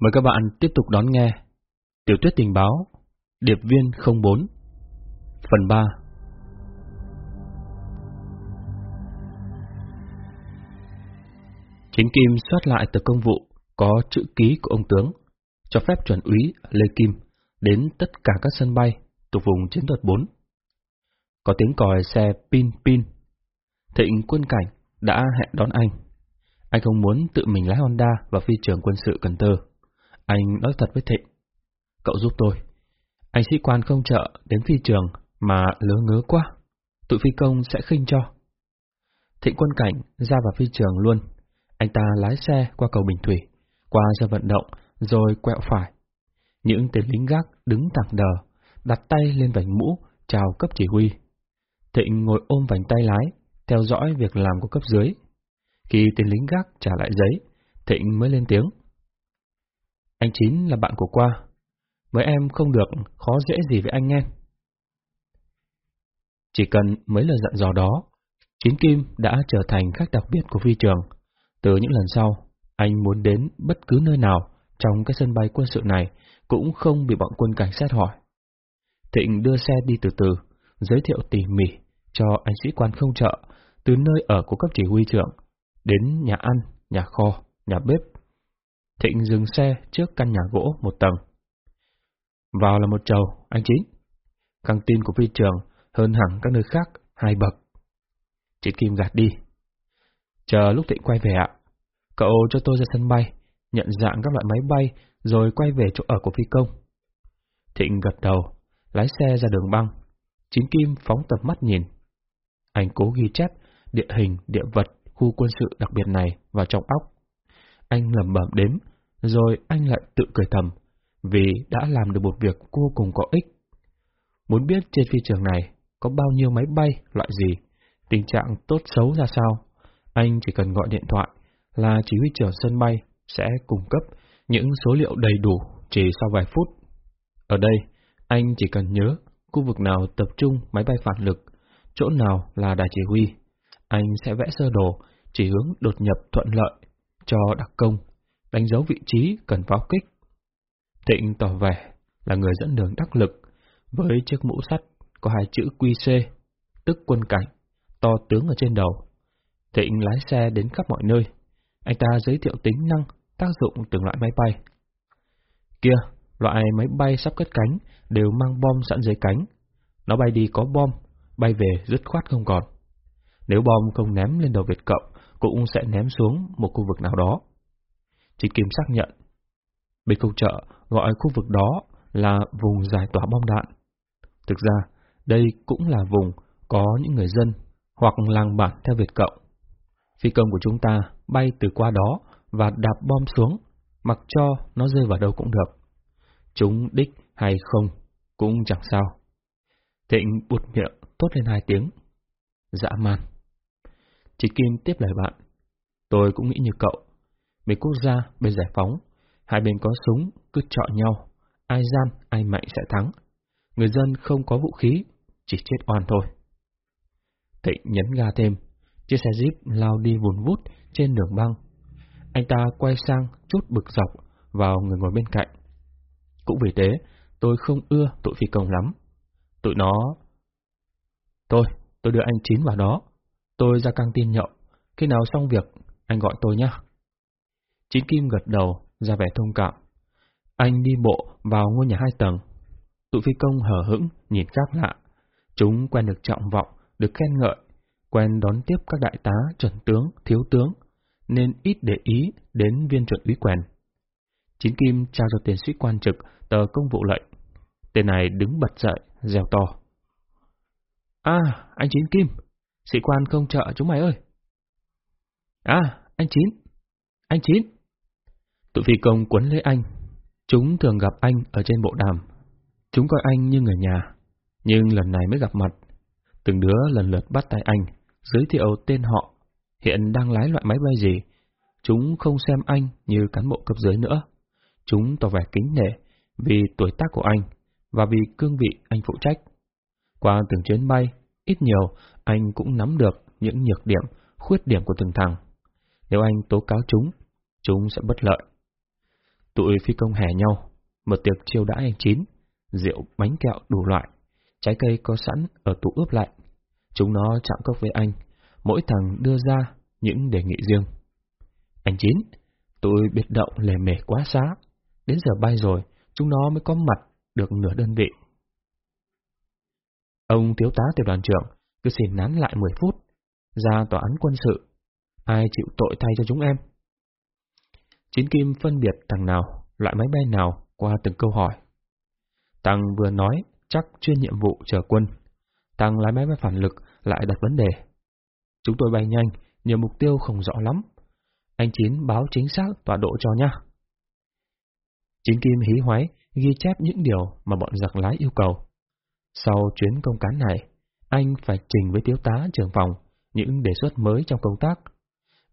Mời các bạn tiếp tục đón nghe Tiểu thuyết tình báo Điệp viên 04 Phần 3 Chiến Kim soát lại tờ công vụ có chữ ký của ông tướng, cho phép chuẩn úy Lê Kim đến tất cả các sân bay thuộc vùng chiến thuật 4. Có tiếng còi xe pin pin. Thịnh quân cảnh đã hẹn đón anh. Anh không muốn tự mình lái Honda vào phi trường quân sự Cần thơ. Anh nói thật với Thịnh. Cậu giúp tôi. Anh sĩ quan không trợ đến phi trường mà lứa ngớ quá. Tụi phi công sẽ khinh cho. Thịnh quân cảnh ra vào phi trường luôn. Anh ta lái xe qua cầu Bình Thủy, qua ra vận động, rồi quẹo phải. Những tên lính gác đứng thẳng đờ, đặt tay lên vành mũ, chào cấp chỉ huy. Thịnh ngồi ôm vành tay lái, theo dõi việc làm của cấp dưới. Khi tên lính gác trả lại giấy, Thịnh mới lên tiếng. Anh Chín là bạn của qua. Mấy em không được khó dễ gì với anh nghe. Chỉ cần mấy lời dặn dò đó, Chín Kim đã trở thành khách đặc biệt của phi trường. Từ những lần sau, anh muốn đến bất cứ nơi nào trong cái sân bay quân sự này cũng không bị bọn quân cảnh sát hỏi. Thịnh đưa xe đi từ từ, giới thiệu tỉ mỉ cho anh sĩ quan không trợ từ nơi ở của cấp chỉ huy trưởng đến nhà ăn, nhà kho, nhà bếp Thịnh dừng xe trước căn nhà gỗ một tầng. Vào là một trầu, anh Chín. Căng tin của phi trường hơn hẳn các nơi khác, hai bậc. Chị Kim gạt đi. Chờ lúc Thịnh quay về ạ. Cậu cho tôi ra sân bay, nhận dạng các loại máy bay, rồi quay về chỗ ở của phi công. Thịnh gật đầu, lái xe ra đường băng. Chín Kim phóng tập mắt nhìn. Anh cố ghi chép địa hình, địa vật, khu quân sự đặc biệt này vào trong óc. Anh lầm bẩm đếm, rồi anh lại tự cười thầm, vì đã làm được một việc vô cùng có ích. Muốn biết trên phi trường này có bao nhiêu máy bay, loại gì, tình trạng tốt xấu ra sao, anh chỉ cần gọi điện thoại là chỉ huy trưởng sân bay sẽ cung cấp những số liệu đầy đủ chỉ sau vài phút. Ở đây, anh chỉ cần nhớ khu vực nào tập trung máy bay phản lực, chỗ nào là đài chỉ huy. Anh sẽ vẽ sơ đồ, chỉ hướng đột nhập thuận lợi cho đặc công, đánh dấu vị trí cần pháo kích. Thịnh tỏ vẻ là người dẫn đường đắc lực, với chiếc mũ sắt có hai chữ QC, tức quân cảnh, to tướng ở trên đầu. Thịnh lái xe đến khắp mọi nơi. Anh ta giới thiệu tính năng, tác dụng từng loại máy bay. Kia, loại máy bay sắp cất cánh đều mang bom sẵn dưới cánh. Nó bay đi có bom, bay về dứt khoát không còn. Nếu bom không ném lên đầu Việt Cộng, cũng sẽ ném xuống một khu vực nào đó. Chị Kim xác nhận. Bên công trợ gọi khu vực đó là vùng giải tỏa bom đạn. Thực ra, đây cũng là vùng có những người dân hoặc làng bản theo Việt Cộng. Phi công của chúng ta bay từ qua đó và đạp bom xuống, mặc cho nó rơi vào đâu cũng được. Chúng đích hay không cũng chẳng sao. Thịnh bụt miệng tốt lên hai tiếng. Dã man. Chị Kim tiếp lời bạn. Tôi cũng nghĩ như cậu. Mấy quốc gia bên giải phóng, hai bên có súng, cứ chọi nhau. Ai gian, ai mạnh sẽ thắng. Người dân không có vũ khí, chỉ chết oan thôi. Thịnh nhấn ga thêm, chiếc xe Jeep lao đi vùn vút trên đường băng. Anh ta quay sang chút bực dọc vào người ngồi bên cạnh. Cũng vì thế, tôi không ưa tụi phi công lắm. Tụi nó... Tôi, tôi đưa anh Chín vào đó. Tôi ra căng tin nhậu, khi nào xong việc, anh gọi tôi nhé. Chín Kim gật đầu, ra vẻ thông cảm. Anh đi bộ vào ngôi nhà hai tầng. Tụi phi công hở hững, nhìn khác lạ. Chúng quen được trọng vọng, được khen ngợi, quen đón tiếp các đại tá, chuẩn tướng, thiếu tướng, nên ít để ý đến viên chuẩn úy quèn. Chín Kim trao cho tiền sĩ quan trực tờ công vụ lệnh. Tên này đứng bật dậy, reo to. À, anh Chín Kim, Sĩ quan không trợ chúng mày ơi. À, anh Chín. Anh Chín. Tụi phi công quấn lấy anh. Chúng thường gặp anh ở trên bộ đàm. Chúng coi anh như người nhà. Nhưng lần này mới gặp mặt. Từng đứa lần lượt bắt tay anh, giới thiệu tên họ. Hiện đang lái loại máy bay gì. Chúng không xem anh như cán bộ cấp dưới nữa. Chúng tỏ vẻ kính nể vì tuổi tác của anh và vì cương vị anh phụ trách. Qua từng chuyến bay, ít nhiều anh cũng nắm được những nhược điểm, khuyết điểm của từng thằng. Nếu anh tố cáo chúng, chúng sẽ bất lợi. Tụi phi công hè nhau, một tiệc chiêu đãi anh chín, rượu, bánh kẹo đủ loại, trái cây có sẵn ở tủ ướp lạnh. Chúng nó chạm cốc với anh, mỗi thằng đưa ra những đề nghị riêng. Anh Chín, tôi biệt động lề mề quá xá. Đến giờ bay rồi, chúng nó mới có mặt được nửa đơn vị. Ông thiếu tá tiểu đoàn trưởng cứ xin nán lại 10 phút, ra tòa án quân sự. Ai chịu tội thay cho chúng em? Chín Kim phân biệt thằng nào, loại máy bay nào qua từng câu hỏi. Tăng vừa nói chắc chuyên nhiệm vụ chờ quân. Tăng lái máy bay phản lực lại đặt vấn đề. Chúng tôi bay nhanh, nhiều mục tiêu không rõ lắm. Anh Chín báo chính xác tọa độ cho nhá. Chín Kim hí hoái ghi chép những điều mà bọn giặc lái yêu cầu. Sau chuyến công cán này, anh phải trình với thiếu tá trưởng phòng những đề xuất mới trong công tác.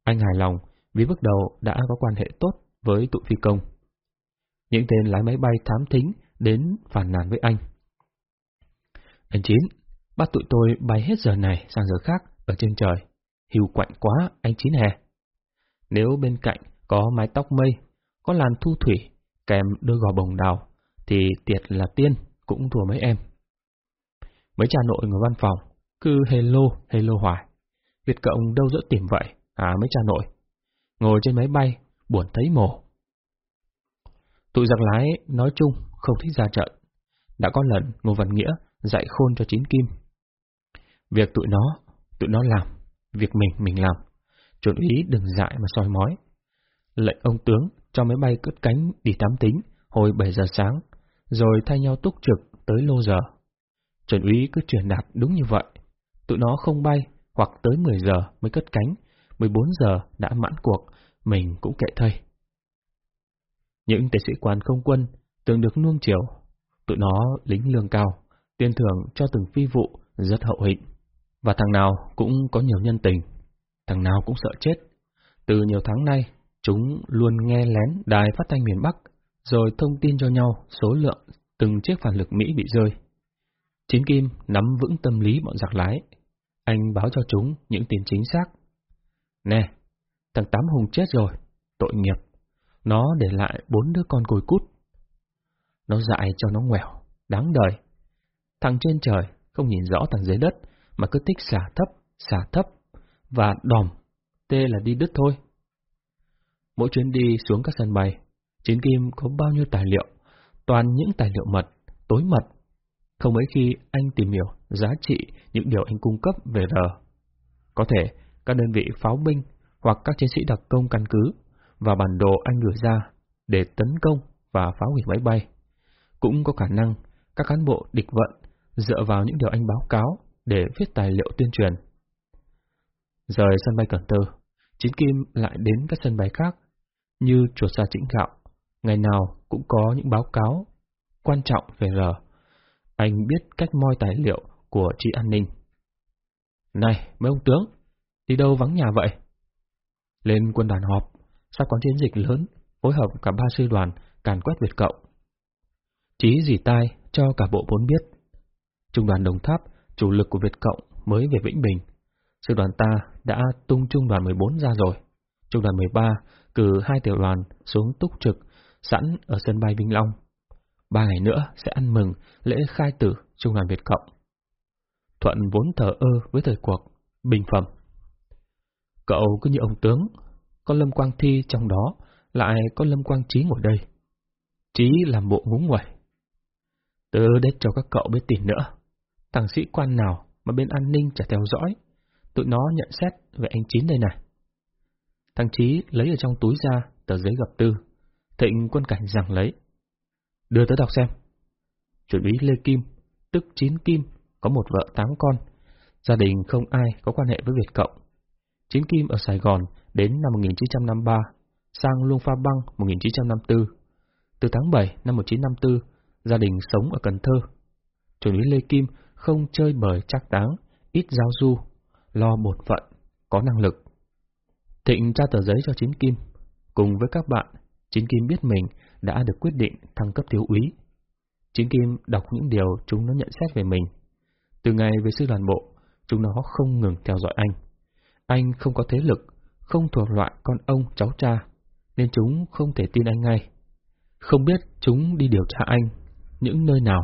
Anh hài lòng vì bước đầu đã có quan hệ tốt với tụi phi công. Những tên lái máy bay thám thính đến phản nàn với anh. Anh Chín, bắt tụi tôi bay hết giờ này sang giờ khác ở trên trời. Hiu quạnh quá, anh Chín hè. Nếu bên cạnh có mái tóc mây, có làn thu thủy, kèm đôi gò bồng đào, thì tiệt là tiên, cũng thua mấy em. Mấy cha nội ngồi văn phòng, cứ hello, hello hoài. Việt Cộng đâu dỡ tìm vậy, à mấy cha nội. Ngồi trên máy bay, buồn thấy mồ. Tụi giặc lái nói chung không thích ra trận. Đã có lần Ngô Văn Nghĩa dạy khôn cho chín kim. Việc tụi nó, tụi nó làm, việc mình, mình làm. Chuẩn ý đừng dại mà soi mói. Lệnh ông tướng cho máy bay cất cánh đi tám tính hồi 7 giờ sáng, rồi thay nhau túc trực tới lô giờ. Chuẩn úy cứ truyền đạt đúng như vậy. Tụi nó không bay, hoặc tới 10 giờ mới cất cánh, 14 giờ đã mãn cuộc, mình cũng kệ thây. Những tể sĩ quan không quân từng được nuông chiều, tụi nó lính lương cao, tiền thưởng cho từng phi vụ rất hậu hĩnh. Và thằng nào cũng có nhiều nhân tình, thằng nào cũng sợ chết. Từ nhiều tháng nay, chúng luôn nghe lén đài phát thanh miền Bắc, rồi thông tin cho nhau số lượng từng chiếc phản lực Mỹ bị rơi. Chiến Kim nắm vững tâm lý bọn giặc lái. Anh báo cho chúng những tin chính xác. Nè, thằng Tám Hùng chết rồi, tội nghiệp. Nó để lại bốn đứa con cùi cút. Nó dại cho nó nghèo, đáng đời. Thằng trên trời không nhìn rõ thằng dưới đất, mà cứ thích xả thấp, xả thấp, và đòm, tê là đi đứt thôi. Mỗi chuyến đi xuống các sân bay, Chiến Kim có bao nhiêu tài liệu, toàn những tài liệu mật, tối mật. Không mấy khi anh tìm hiểu giá trị những điều anh cung cấp về R. Có thể các đơn vị pháo binh hoặc các chiến sĩ đặc công căn cứ và bản đồ anh gửi ra để tấn công và phá hủy máy bay. Cũng có khả năng các cán bộ địch vận dựa vào những điều anh báo cáo để viết tài liệu tuyên truyền. Rời sân bay Cần Thơ, Chín Kim lại đến các sân bay khác như chùa xa chỉnh gạo, ngày nào cũng có những báo cáo quan trọng về R. Anh biết cách moi tài liệu của chị an ninh. Này, mấy ông tướng, đi đâu vắng nhà vậy? Lên quân đoàn họp, sắp có chiến dịch lớn, phối hợp cả ba sư đoàn càn quét Việt Cộng. Chí dì tai cho cả bộ bốn biết. Trung đoàn Đồng Tháp, chủ lực của Việt Cộng mới về Vĩnh Bình. Sư đoàn ta đã tung trung đoàn 14 ra rồi. Trung đoàn 13 cử hai tiểu đoàn xuống túc trực, sẵn ở sân bay Vĩnh Long. Ba ngày nữa sẽ ăn mừng lễ khai tử Trung đoàn Việt Cộng. Thuận vốn thờ ơ với thời cuộc, bình phẩm. Cậu cứ như ông tướng, có Lâm Quang Thi trong đó, lại có Lâm Quang Trí ngồi đây. Trí làm bộ ngúng nguẩy. Tớ đếch cho các cậu biết tin nữa. Thằng sĩ quan nào mà bên an ninh chả theo dõi, tụi nó nhận xét về anh Chín đây này. Thằng Trí lấy ở trong túi ra tờ giấy gặp tư, thịnh quân cảnh rằng lấy. Đưa tới đọc xem. Chuẩn bí Lê Kim, tức Chín Kim, có một vợ tám con, gia đình không ai có quan hệ với Việt Cộng. Chín Kim ở Sài Gòn đến năm 1953, sang Luông Pha Băng 1954. Từ tháng 7 năm 1954, gia đình sống ở Cần Thơ. Chuẩn bí Lê Kim không chơi bời chắc táng, ít giao du, lo bột phận, có năng lực. Thịnh tra tờ giấy cho Chín Kim. Cùng với các bạn, Chín Kim biết mình đã được quyết định thăng cấp thiếu úy. Chính Kim đọc những điều chúng nó nhận xét về mình. Từ ngày về sư đoàn bộ, chúng nó không ngừng theo dõi anh. Anh không có thế lực, không thuộc loại con ông cháu cha, nên chúng không thể tin anh ngay. Không biết chúng đi điều tra anh, những nơi nào,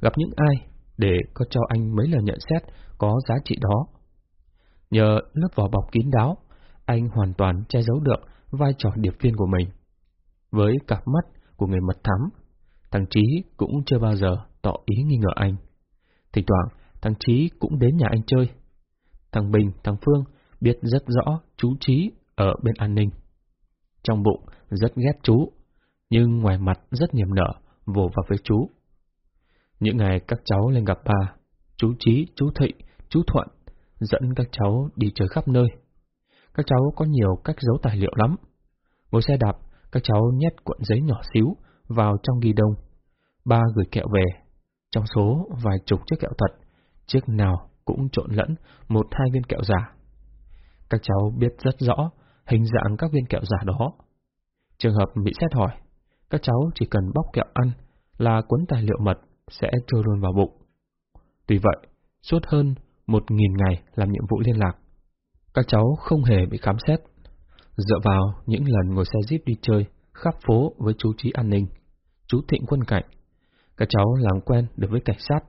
gặp những ai để có cho anh mấy lời nhận xét có giá trị đó. Nhờ lớp vỏ bọc kín đáo, anh hoàn toàn che giấu được vai trò điệp viên của mình. Với cặp mắt của người mật thám, thằng Trí cũng chưa bao giờ tỏ ý nghi ngờ anh. Thỉnh thoảng, thằng Trí cũng đến nhà anh chơi. Thằng Bình, thằng Phương biết rất rõ chú Trí ở bên an ninh. Trong bụng rất ghét chú, nhưng ngoài mặt rất niềm nở, vồ vào với chú. Những ngày các cháu lên gặp bà, chú Trí, chú Thị, chú Thuận dẫn các cháu đi chơi khắp nơi. Các cháu có nhiều cách giấu tài liệu lắm. Ngồi xe đạp, các cháu nhét cuộn giấy nhỏ xíu vào trong ghi đông. Ba gửi kẹo về, trong số vài chục chiếc kẹo thật, chiếc nào cũng trộn lẫn một hai viên kẹo giả. Các cháu biết rất rõ hình dạng các viên kẹo giả đó. Trường hợp bị xét hỏi, các cháu chỉ cần bóc kẹo ăn là cuốn tài liệu mật sẽ trôi luôn vào bụng. Tuy vậy, suốt hơn một nghìn ngày làm nhiệm vụ liên lạc, các cháu không hề bị khám xét. Dựa vào những lần ngồi xe jeep đi chơi khắp phố với chú trí an ninh, chú Thịnh quân cảnh, các cháu làm quen được với cảnh sát.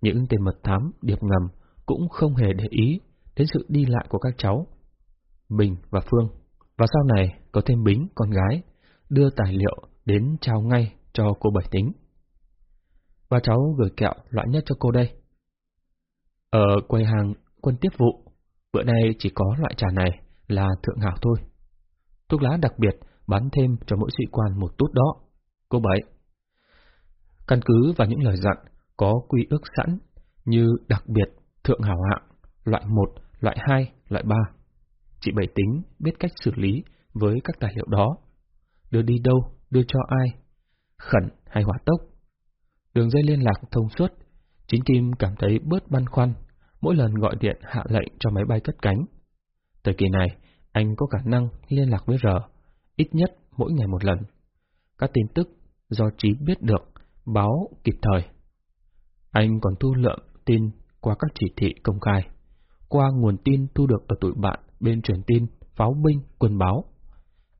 Những tên mật thám, điệp ngầm cũng không hề để ý đến sự đi lại của các cháu. Bình và Phương, và sau này có thêm Bính, con gái, đưa tài liệu đến trao ngay cho cô Bảy Tính. ba cháu gửi kẹo loại nhất cho cô đây. Ở quầy hàng quân tiếp vụ, bữa nay chỉ có loại trà này là thượng hảo thôi. Thuốc lá đặc biệt bán thêm cho mỗi sĩ quan một tút đó. Cô Bảy. Căn cứ vào những lời dặn có quy ước sẵn như đặc biệt, thượng hảo hạng, loại 1, loại 2, loại 3. Chị Bảy tính biết cách xử lý với các tài liệu đó. Đưa đi đâu, đưa cho ai, khẩn hay hỏa tốc. Đường dây liên lạc thông suốt, chính Kim cảm thấy bớt băn khoăn mỗi lần gọi điện hạ lệnh cho máy bay cất cánh. Thời kỳ này, anh có khả năng liên lạc với R, ít nhất mỗi ngày một lần. Các tin tức do Trí biết được, báo kịp thời. Anh còn thu lượng tin qua các chỉ thị công khai, qua nguồn tin thu được ở tụi bạn bên truyền tin, pháo binh, quân báo.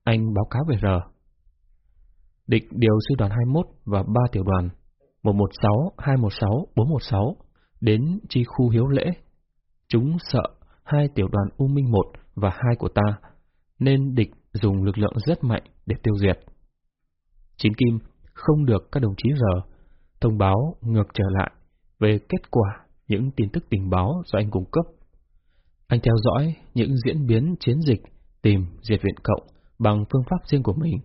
Anh báo cáo về R. Địch điều sư đoàn 21 và 3 tiểu đoàn 116, 216, 416 đến chi khu hiếu lễ. Chúng sợ hai tiểu đoàn U Minh 1 và hai của ta, nên địch dùng lực lượng rất mạnh để tiêu diệt. Chín Kim không được các đồng chí giờ thông báo ngược trở lại về kết quả những tin tức tình báo do anh cung cấp. Anh theo dõi những diễn biến chiến dịch tìm diệt viện cộng bằng phương pháp riêng của mình.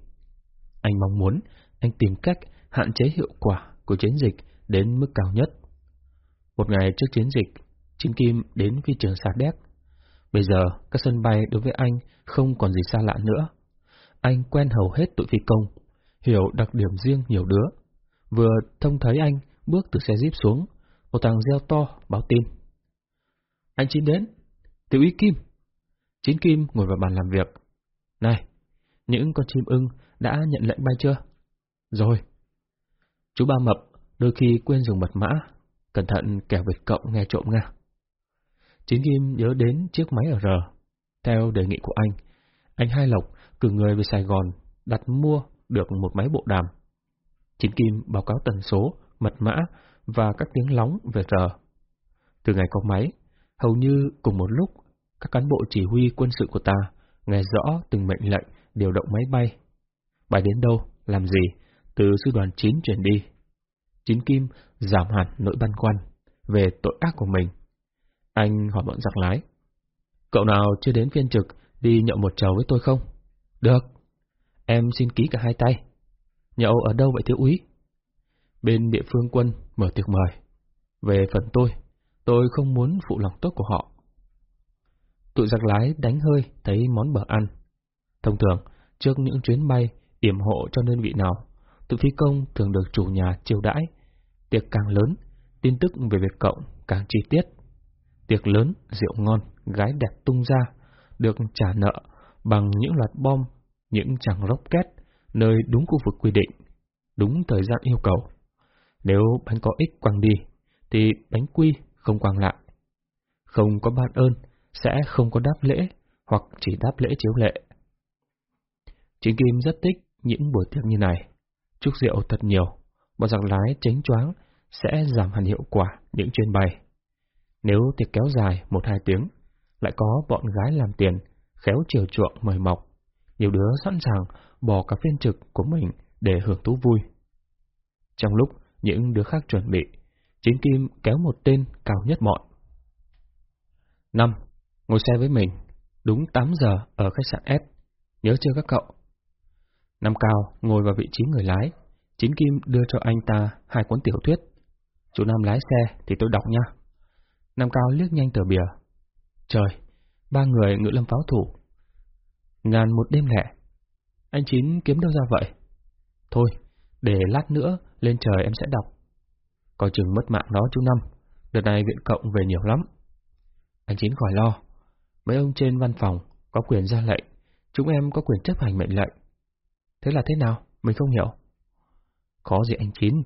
Anh mong muốn anh tìm cách hạn chế hiệu quả của chiến dịch đến mức cao nhất. Một ngày trước chiến dịch, Chín Kim đến phi trường Sa Đéc. Bây giờ, các sân bay đối với anh không còn gì xa lạ nữa. Anh quen hầu hết tụi phi công, hiểu đặc điểm riêng nhiều đứa. Vừa thông thấy anh bước từ xe jeep xuống, một thằng reo to báo tin. Anh Chín đến, tiểu úy Kim. Chín Kim ngồi vào bàn làm việc. Này, những con chim ưng đã nhận lệnh bay chưa? Rồi. Chú ba mập đôi khi quên dùng mật mã, cẩn thận kẻo vịt cộng nghe trộm nha. Chín Kim nhớ đến chiếc máy ở R. Theo đề nghị của anh, anh Hai Lộc cử người về Sài Gòn đặt mua được một máy bộ đàm. Chín Kim báo cáo tần số, mật mã và các tiếng lóng về R. Từ ngày có máy, hầu như cùng một lúc, các cán bộ chỉ huy quân sự của ta nghe rõ từng mệnh lệnh điều động máy bay. Bay đến đâu, làm gì, từ sư đoàn 9 chuyển đi. Chín Kim giảm hẳn nỗi băn khoăn về tội ác của mình. Anh hỏi bọn giặc lái. Cậu nào chưa đến phiên trực đi nhậu một chầu với tôi không? Được. Em xin ký cả hai tay. Nhậu ở đâu vậy thiếu úy? Bên địa phương quân mở tiệc mời. Về phần tôi, tôi không muốn phụ lòng tốt của họ. Tụi giặc lái đánh hơi thấy món bờ ăn. Thông thường, trước những chuyến bay yểm hộ cho đơn vị nào, tụi phi công thường được chủ nhà chiêu đãi. Tiệc càng lớn, tin tức về việc cộng càng chi tiết. Tiệc lớn, rượu ngon, gái đẹp tung ra, được trả nợ bằng những loạt bom, những chàng rocket, nơi đúng khu vực quy định, đúng thời gian yêu cầu. Nếu bánh có ích quăng đi, thì bánh quy không quăng lại. Không có ban ơn, sẽ không có đáp lễ, hoặc chỉ đáp lễ chiếu lệ. Chính Kim rất thích những buổi tiệc như này. Chúc rượu thật nhiều, bọn giặc lái tránh choáng sẽ giảm hẳn hiệu quả những chuyến bay. Nếu tiệc kéo dài một hai tiếng, lại có bọn gái làm tiền, khéo chiều chuộng mời mọc, nhiều đứa sẵn sàng bỏ cả phiên trực của mình để hưởng thú vui. Trong lúc những đứa khác chuẩn bị, chính Kim kéo một tên cao nhất mọi. Năm, ngồi xe với mình, đúng 8 giờ ở khách sạn S, nhớ chưa các cậu? Năm Cao ngồi vào vị trí người lái, chính Kim đưa cho anh ta hai cuốn tiểu thuyết. Chú Nam lái xe thì tôi đọc nha nam Cao liếc nhanh tờ bìa. Trời, ba người ngự lâm pháo thủ. Ngàn một đêm lẻ. Anh Chín kiếm đâu ra vậy? Thôi, để lát nữa lên trời em sẽ đọc. Coi chừng mất mạng đó chú Năm, đợt này viện cộng về nhiều lắm. Anh Chín khỏi lo, mấy ông trên văn phòng có quyền ra lệnh, chúng em có quyền chấp hành mệnh lệnh. Thế là thế nào? Mình không hiểu. Khó gì anh Chín,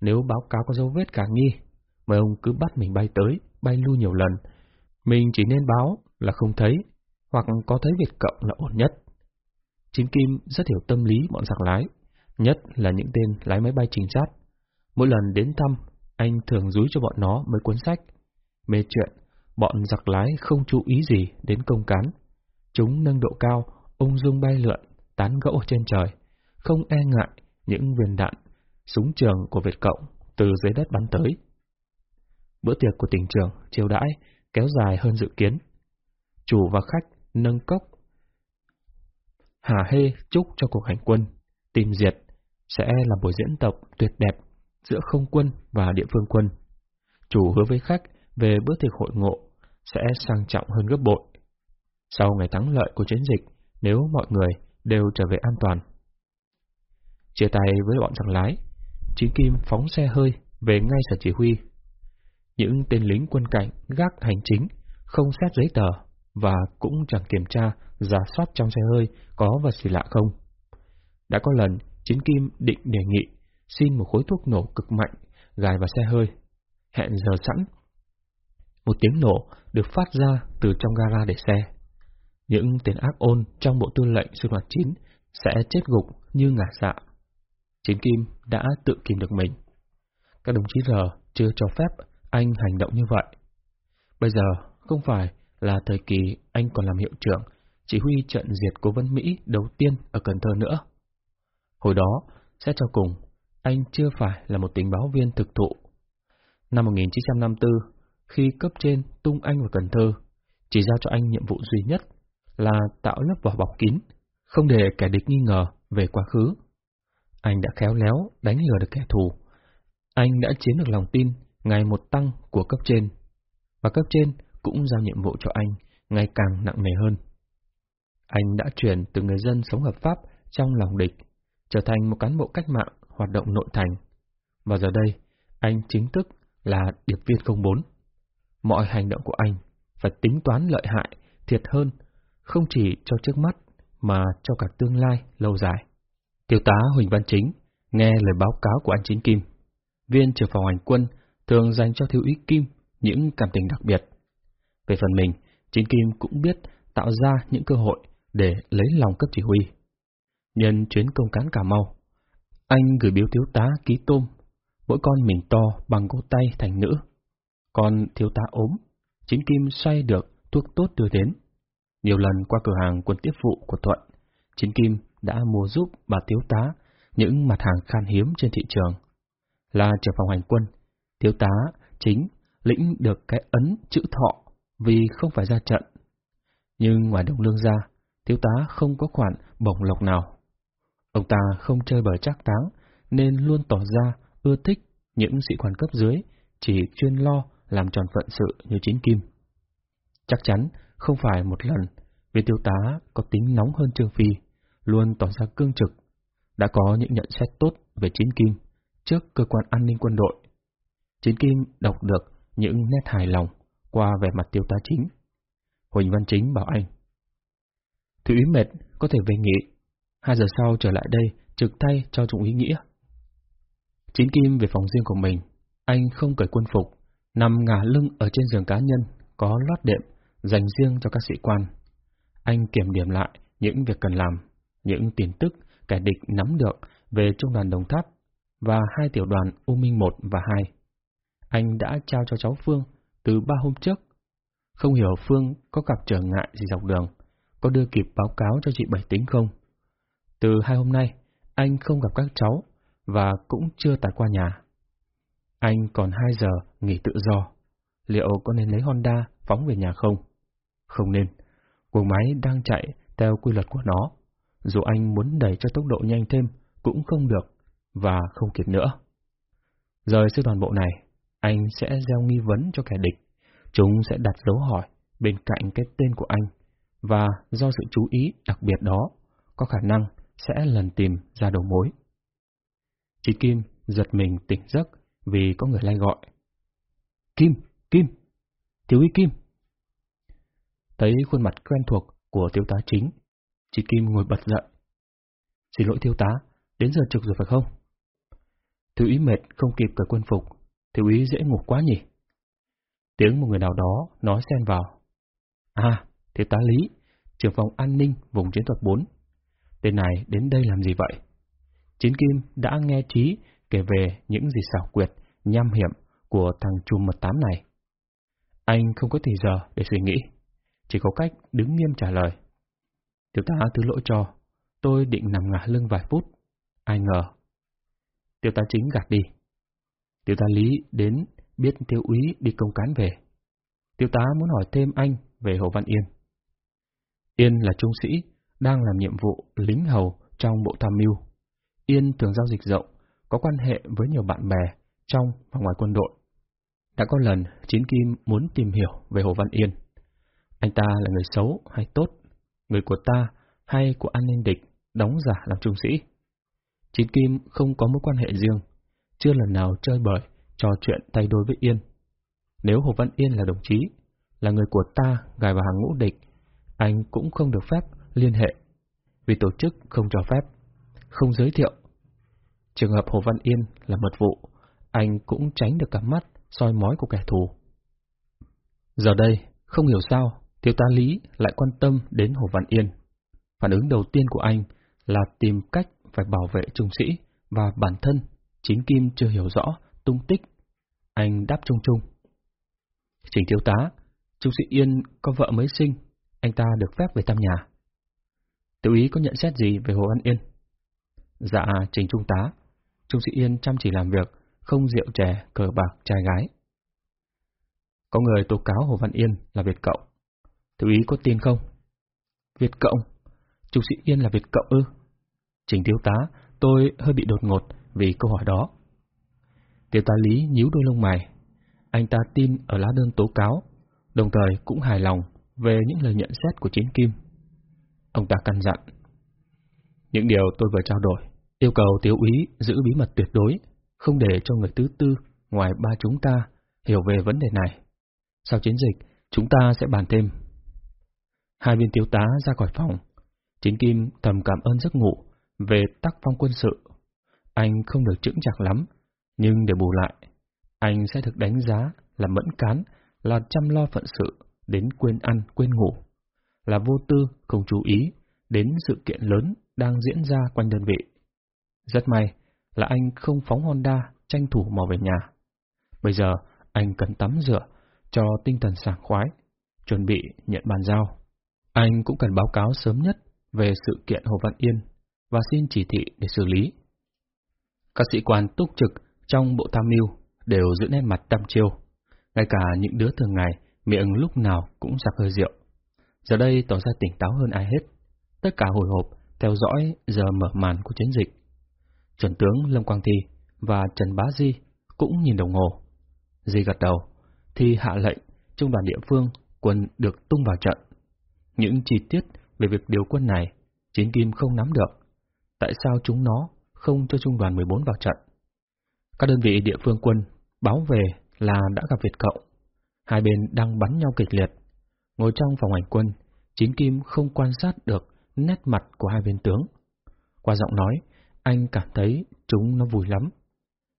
nếu báo cáo có dấu vết cả nghi, mấy ông cứ bắt mình bay tới, bay lưu nhiều lần. Mình chỉ nên báo là không thấy, hoặc có thấy Việt Cộng là ổn nhất. Chín Kim rất hiểu tâm lý bọn giặc lái, nhất là những tên lái máy bay trình sát. Mỗi lần đến thăm, anh thường rúi cho bọn nó mấy cuốn sách. Mê chuyện, bọn giặc lái không chú ý gì đến công cán. Chúng nâng độ cao, ung dung bay lượn, tán gẫu trên trời, không e ngại những viên đạn, súng trường của Việt Cộng từ dưới đất bắn tới. Bữa tiệc của tỉnh trưởng chiều đãi kéo dài hơn dự kiến. Chủ và khách nâng cốc. Hà hê chúc cho cuộc hành quân, tìm diệt, sẽ là buổi diễn tập tuyệt đẹp giữa không quân và địa phương quân. Chủ hứa với khách về bữa tiệc hội ngộ sẽ sang trọng hơn gấp bội. Sau ngày thắng lợi của chiến dịch, nếu mọi người đều trở về an toàn. Chia tay với bọn giặc lái, Chín Kim phóng xe hơi về ngay sở chỉ huy. Những tên lính quân cảnh gác hành chính, không xét giấy tờ và cũng chẳng kiểm tra, giả soát trong xe hơi có vật gì lạ không. Đã có lần, Chính Kim định đề nghị xin một khối thuốc nổ cực mạnh gài vào xe hơi. Hẹn giờ sẵn. Một tiếng nổ được phát ra từ trong gara để xe. Những tên ác ôn trong bộ tư lệnh sư đoàn 9 sẽ chết gục như ngả dạ. Chiến Kim đã tự kìm được mình. Các đồng chí R chưa cho phép anh hành động như vậy. Bây giờ không phải là thời kỳ anh còn làm hiệu trưởng, chỉ huy trận diệt cố vấn Mỹ đầu tiên ở Cần Thơ nữa. Hồi đó, xét cho cùng, anh chưa phải là một tình báo viên thực thụ. Năm 1954, khi cấp trên tung anh vào Cần Thơ, chỉ giao cho anh nhiệm vụ duy nhất là tạo lớp vỏ bọc kín, không để kẻ địch nghi ngờ về quá khứ. Anh đã khéo léo đánh lừa được kẻ thù. Anh đã chiếm được lòng tin ngày một tăng của cấp trên, và cấp trên cũng giao nhiệm vụ cho anh ngày càng nặng nề hơn. Anh đã chuyển từ người dân sống hợp pháp trong lòng địch, trở thành một cán bộ cách mạng hoạt động nội thành. Và giờ đây, anh chính thức là điệp viên 04. Mọi hành động của anh phải tính toán lợi hại, thiệt hơn, không chỉ cho trước mắt, mà cho cả tương lai lâu dài. Tiểu tá Huỳnh Văn Chính nghe lời báo cáo của anh Chính Kim. Viên trưởng phòng hành quân thường dành cho thiếu úy Kim những cảm tình đặc biệt. Về phần mình, Chính Kim cũng biết tạo ra những cơ hội để lấy lòng cấp chỉ huy. Nhân chuyến công cán Cà Mau, anh gửi biếu thiếu tá ký tôm, mỗi con mình to bằng cổ tay thành nữ. Còn thiếu tá ốm, Chính Kim xoay được thuốc tốt đưa đến. Nhiều lần qua cửa hàng quân tiếp vụ của Thuận, Chính Kim đã mua giúp bà thiếu tá những mặt hàng khan hiếm trên thị trường. Là trưởng phòng hành quân, thiếu tá chính lĩnh được cái ấn chữ thọ vì không phải ra trận. Nhưng ngoài đồng lương ra, thiếu tá không có khoản bổng lộc nào. Ông ta không chơi bời chắc táng, nên luôn tỏ ra ưa thích những sĩ quan cấp dưới, chỉ chuyên lo làm tròn phận sự như chính kim. Chắc chắn không phải một lần, vì thiếu tá có tính nóng hơn Trương Phi, luôn tỏ ra cương trực, đã có những nhận xét tốt về chính kim trước cơ quan an ninh quân đội. Chiến kim đọc được những nét hài lòng qua vẻ mặt tiêu tá chính. Huỳnh Văn Chính bảo anh. Thủy mệt, có thể về nghỉ. Hai giờ sau trở lại đây, trực tay cho Trung ý nghĩa. Chín Kim về phòng riêng của mình, anh không cởi quân phục, nằm ngả lưng ở trên giường cá nhân, có lót đệm, dành riêng cho các sĩ quan. Anh kiểm điểm lại những việc cần làm, những tin tức kẻ địch nắm được về trung đoàn Đồng Tháp và hai tiểu đoàn U Minh 1 và 2. Anh đã trao cho cháu Phương từ ba hôm trước. Không hiểu Phương có gặp trở ngại gì dọc đường, có đưa kịp báo cáo cho chị Bảy Tính không? Từ hai hôm nay, anh không gặp các cháu và cũng chưa tạt qua nhà. Anh còn hai giờ nghỉ tự do. Liệu có nên lấy Honda phóng về nhà không? Không nên. Cuồng máy đang chạy theo quy luật của nó. Dù anh muốn đẩy cho tốc độ nhanh thêm, cũng không được, và không kịp nữa. Rời sư đoàn bộ này, anh sẽ gieo nghi vấn cho kẻ địch. Chúng sẽ đặt dấu hỏi bên cạnh cái tên của anh, và do sự chú ý đặc biệt đó, có khả năng sẽ lần tìm ra đầu mối. Chị Kim giật mình tỉnh giấc vì có người lai gọi. Kim, Kim, thiếu úy Kim. Thấy khuôn mặt quen thuộc của thiếu tá chính, chị Kim ngồi bật dậy. Xin lỗi thiếu tá, đến giờ trực rồi phải không? Thiếu úy mệt không kịp cởi quân phục, thiếu úy dễ ngủ quá nhỉ? Tiếng một người nào đó nói xen vào. À, thiếu tá Lý, trưởng phòng an ninh vùng chiến thuật 4. Tên này đến đây làm gì vậy? Chiến Kim đã nghe Trí kể về những gì xảo quyệt, nham hiểm của thằng chùm mật tám này. Anh không có thời giờ để suy nghĩ, chỉ có cách đứng nghiêm trả lời. Tiểu tá thứ lỗi cho, tôi định nằm ngả lưng vài phút. Ai ngờ. Tiểu tá chính gạt đi. Tiểu tá Lý đến biết thiếu úy đi công cán về. Tiểu tá muốn hỏi thêm anh về Hồ Văn Yên. Yên là trung sĩ, đang làm nhiệm vụ lính hầu trong bộ tham mưu. Yên thường giao dịch rộng, có quan hệ với nhiều bạn bè trong và ngoài quân đội. Đã có lần Chiến Kim muốn tìm hiểu về Hồ Văn Yên. Anh ta là người xấu hay tốt, người của ta hay của an ninh địch, đóng giả làm trung sĩ. Chiến Kim không có mối quan hệ riêng, chưa lần nào chơi bời, trò chuyện tay đôi với Yên. Nếu Hồ Văn Yên là đồng chí, là người của ta gài vào hàng ngũ địch, anh cũng không được phép liên hệ, vì tổ chức không cho phép, không giới thiệu. Trường hợp Hồ Văn Yên là mật vụ, anh cũng tránh được cả mắt soi mói của kẻ thù. Giờ đây, không hiểu sao, thiếu tá Lý lại quan tâm đến Hồ Văn Yên. Phản ứng đầu tiên của anh là tìm cách phải bảo vệ trung sĩ và bản thân, chính Kim chưa hiểu rõ tung tích. Anh đáp trung trung. Trình thiếu tá, trung sĩ Yên có vợ mới sinh, anh ta được phép về thăm nhà. Tiểu ý có nhận xét gì về Hồ Văn Yên? Dạ, trình trung tá, trung sĩ Yên chăm chỉ làm việc, không rượu chè, cờ bạc, trai gái. Có người tố cáo Hồ Văn Yên là Việt Cộng. Tiểu ý có tin không? Việt Cộng? Trung sĩ Yên là Việt Cộng ư? Trình thiếu tá, tôi hơi bị đột ngột vì câu hỏi đó. Tiểu tá Lý nhíu đôi lông mày. Anh ta tin ở lá đơn tố cáo, đồng thời cũng hài lòng về những lời nhận xét của Chiến Kim. Ông ta căn dặn. Những điều tôi vừa trao đổi, yêu cầu tiểu úy giữ bí mật tuyệt đối, không để cho người thứ tư ngoài ba chúng ta hiểu về vấn đề này. Sau chiến dịch, chúng ta sẽ bàn thêm. Hai viên thiếu tá ra khỏi phòng. Chiến Kim thầm cảm ơn giấc ngủ về tác phong quân sự. Anh không được chững chạc lắm, nhưng để bù lại, anh sẽ được đánh giá là mẫn cán, là chăm lo phận sự, đến quên ăn, quên ngủ, là vô tư, không chú ý, đến sự kiện lớn đang diễn ra quanh đơn vị. Rất may là anh không phóng Honda tranh thủ mò về nhà. Bây giờ anh cần tắm rửa cho tinh thần sảng khoái, chuẩn bị nhận bàn giao. Anh cũng cần báo cáo sớm nhất về sự kiện Hồ Văn Yên và xin chỉ thị để xử lý. Các sĩ quan túc trực trong bộ tham mưu đều giữ nét mặt tâm chiêu, ngay cả những đứa thường ngày miệng lúc nào cũng sặc hơi rượu. Giờ đây tỏ ra tỉnh táo hơn ai hết, tất cả hồi hộp theo dõi giờ mở màn của chiến dịch. Chuẩn tướng Lâm Quang Thi và Trần Bá Di cũng nhìn đồng hồ. Di gật đầu, thì hạ lệnh trung đoàn địa phương quân được tung vào trận. Những chi tiết về việc điều quân này, Chiến Kim không nắm được. Tại sao chúng nó không cho trung đoàn 14 vào trận? Các đơn vị địa phương quân báo về là đã gặp Việt Cộng. Hai bên đang bắn nhau kịch liệt. Ngồi trong phòng hành quân, chính Kim không quan sát được nét mặt của hai viên tướng. Qua giọng nói, anh cảm thấy chúng nó vui lắm.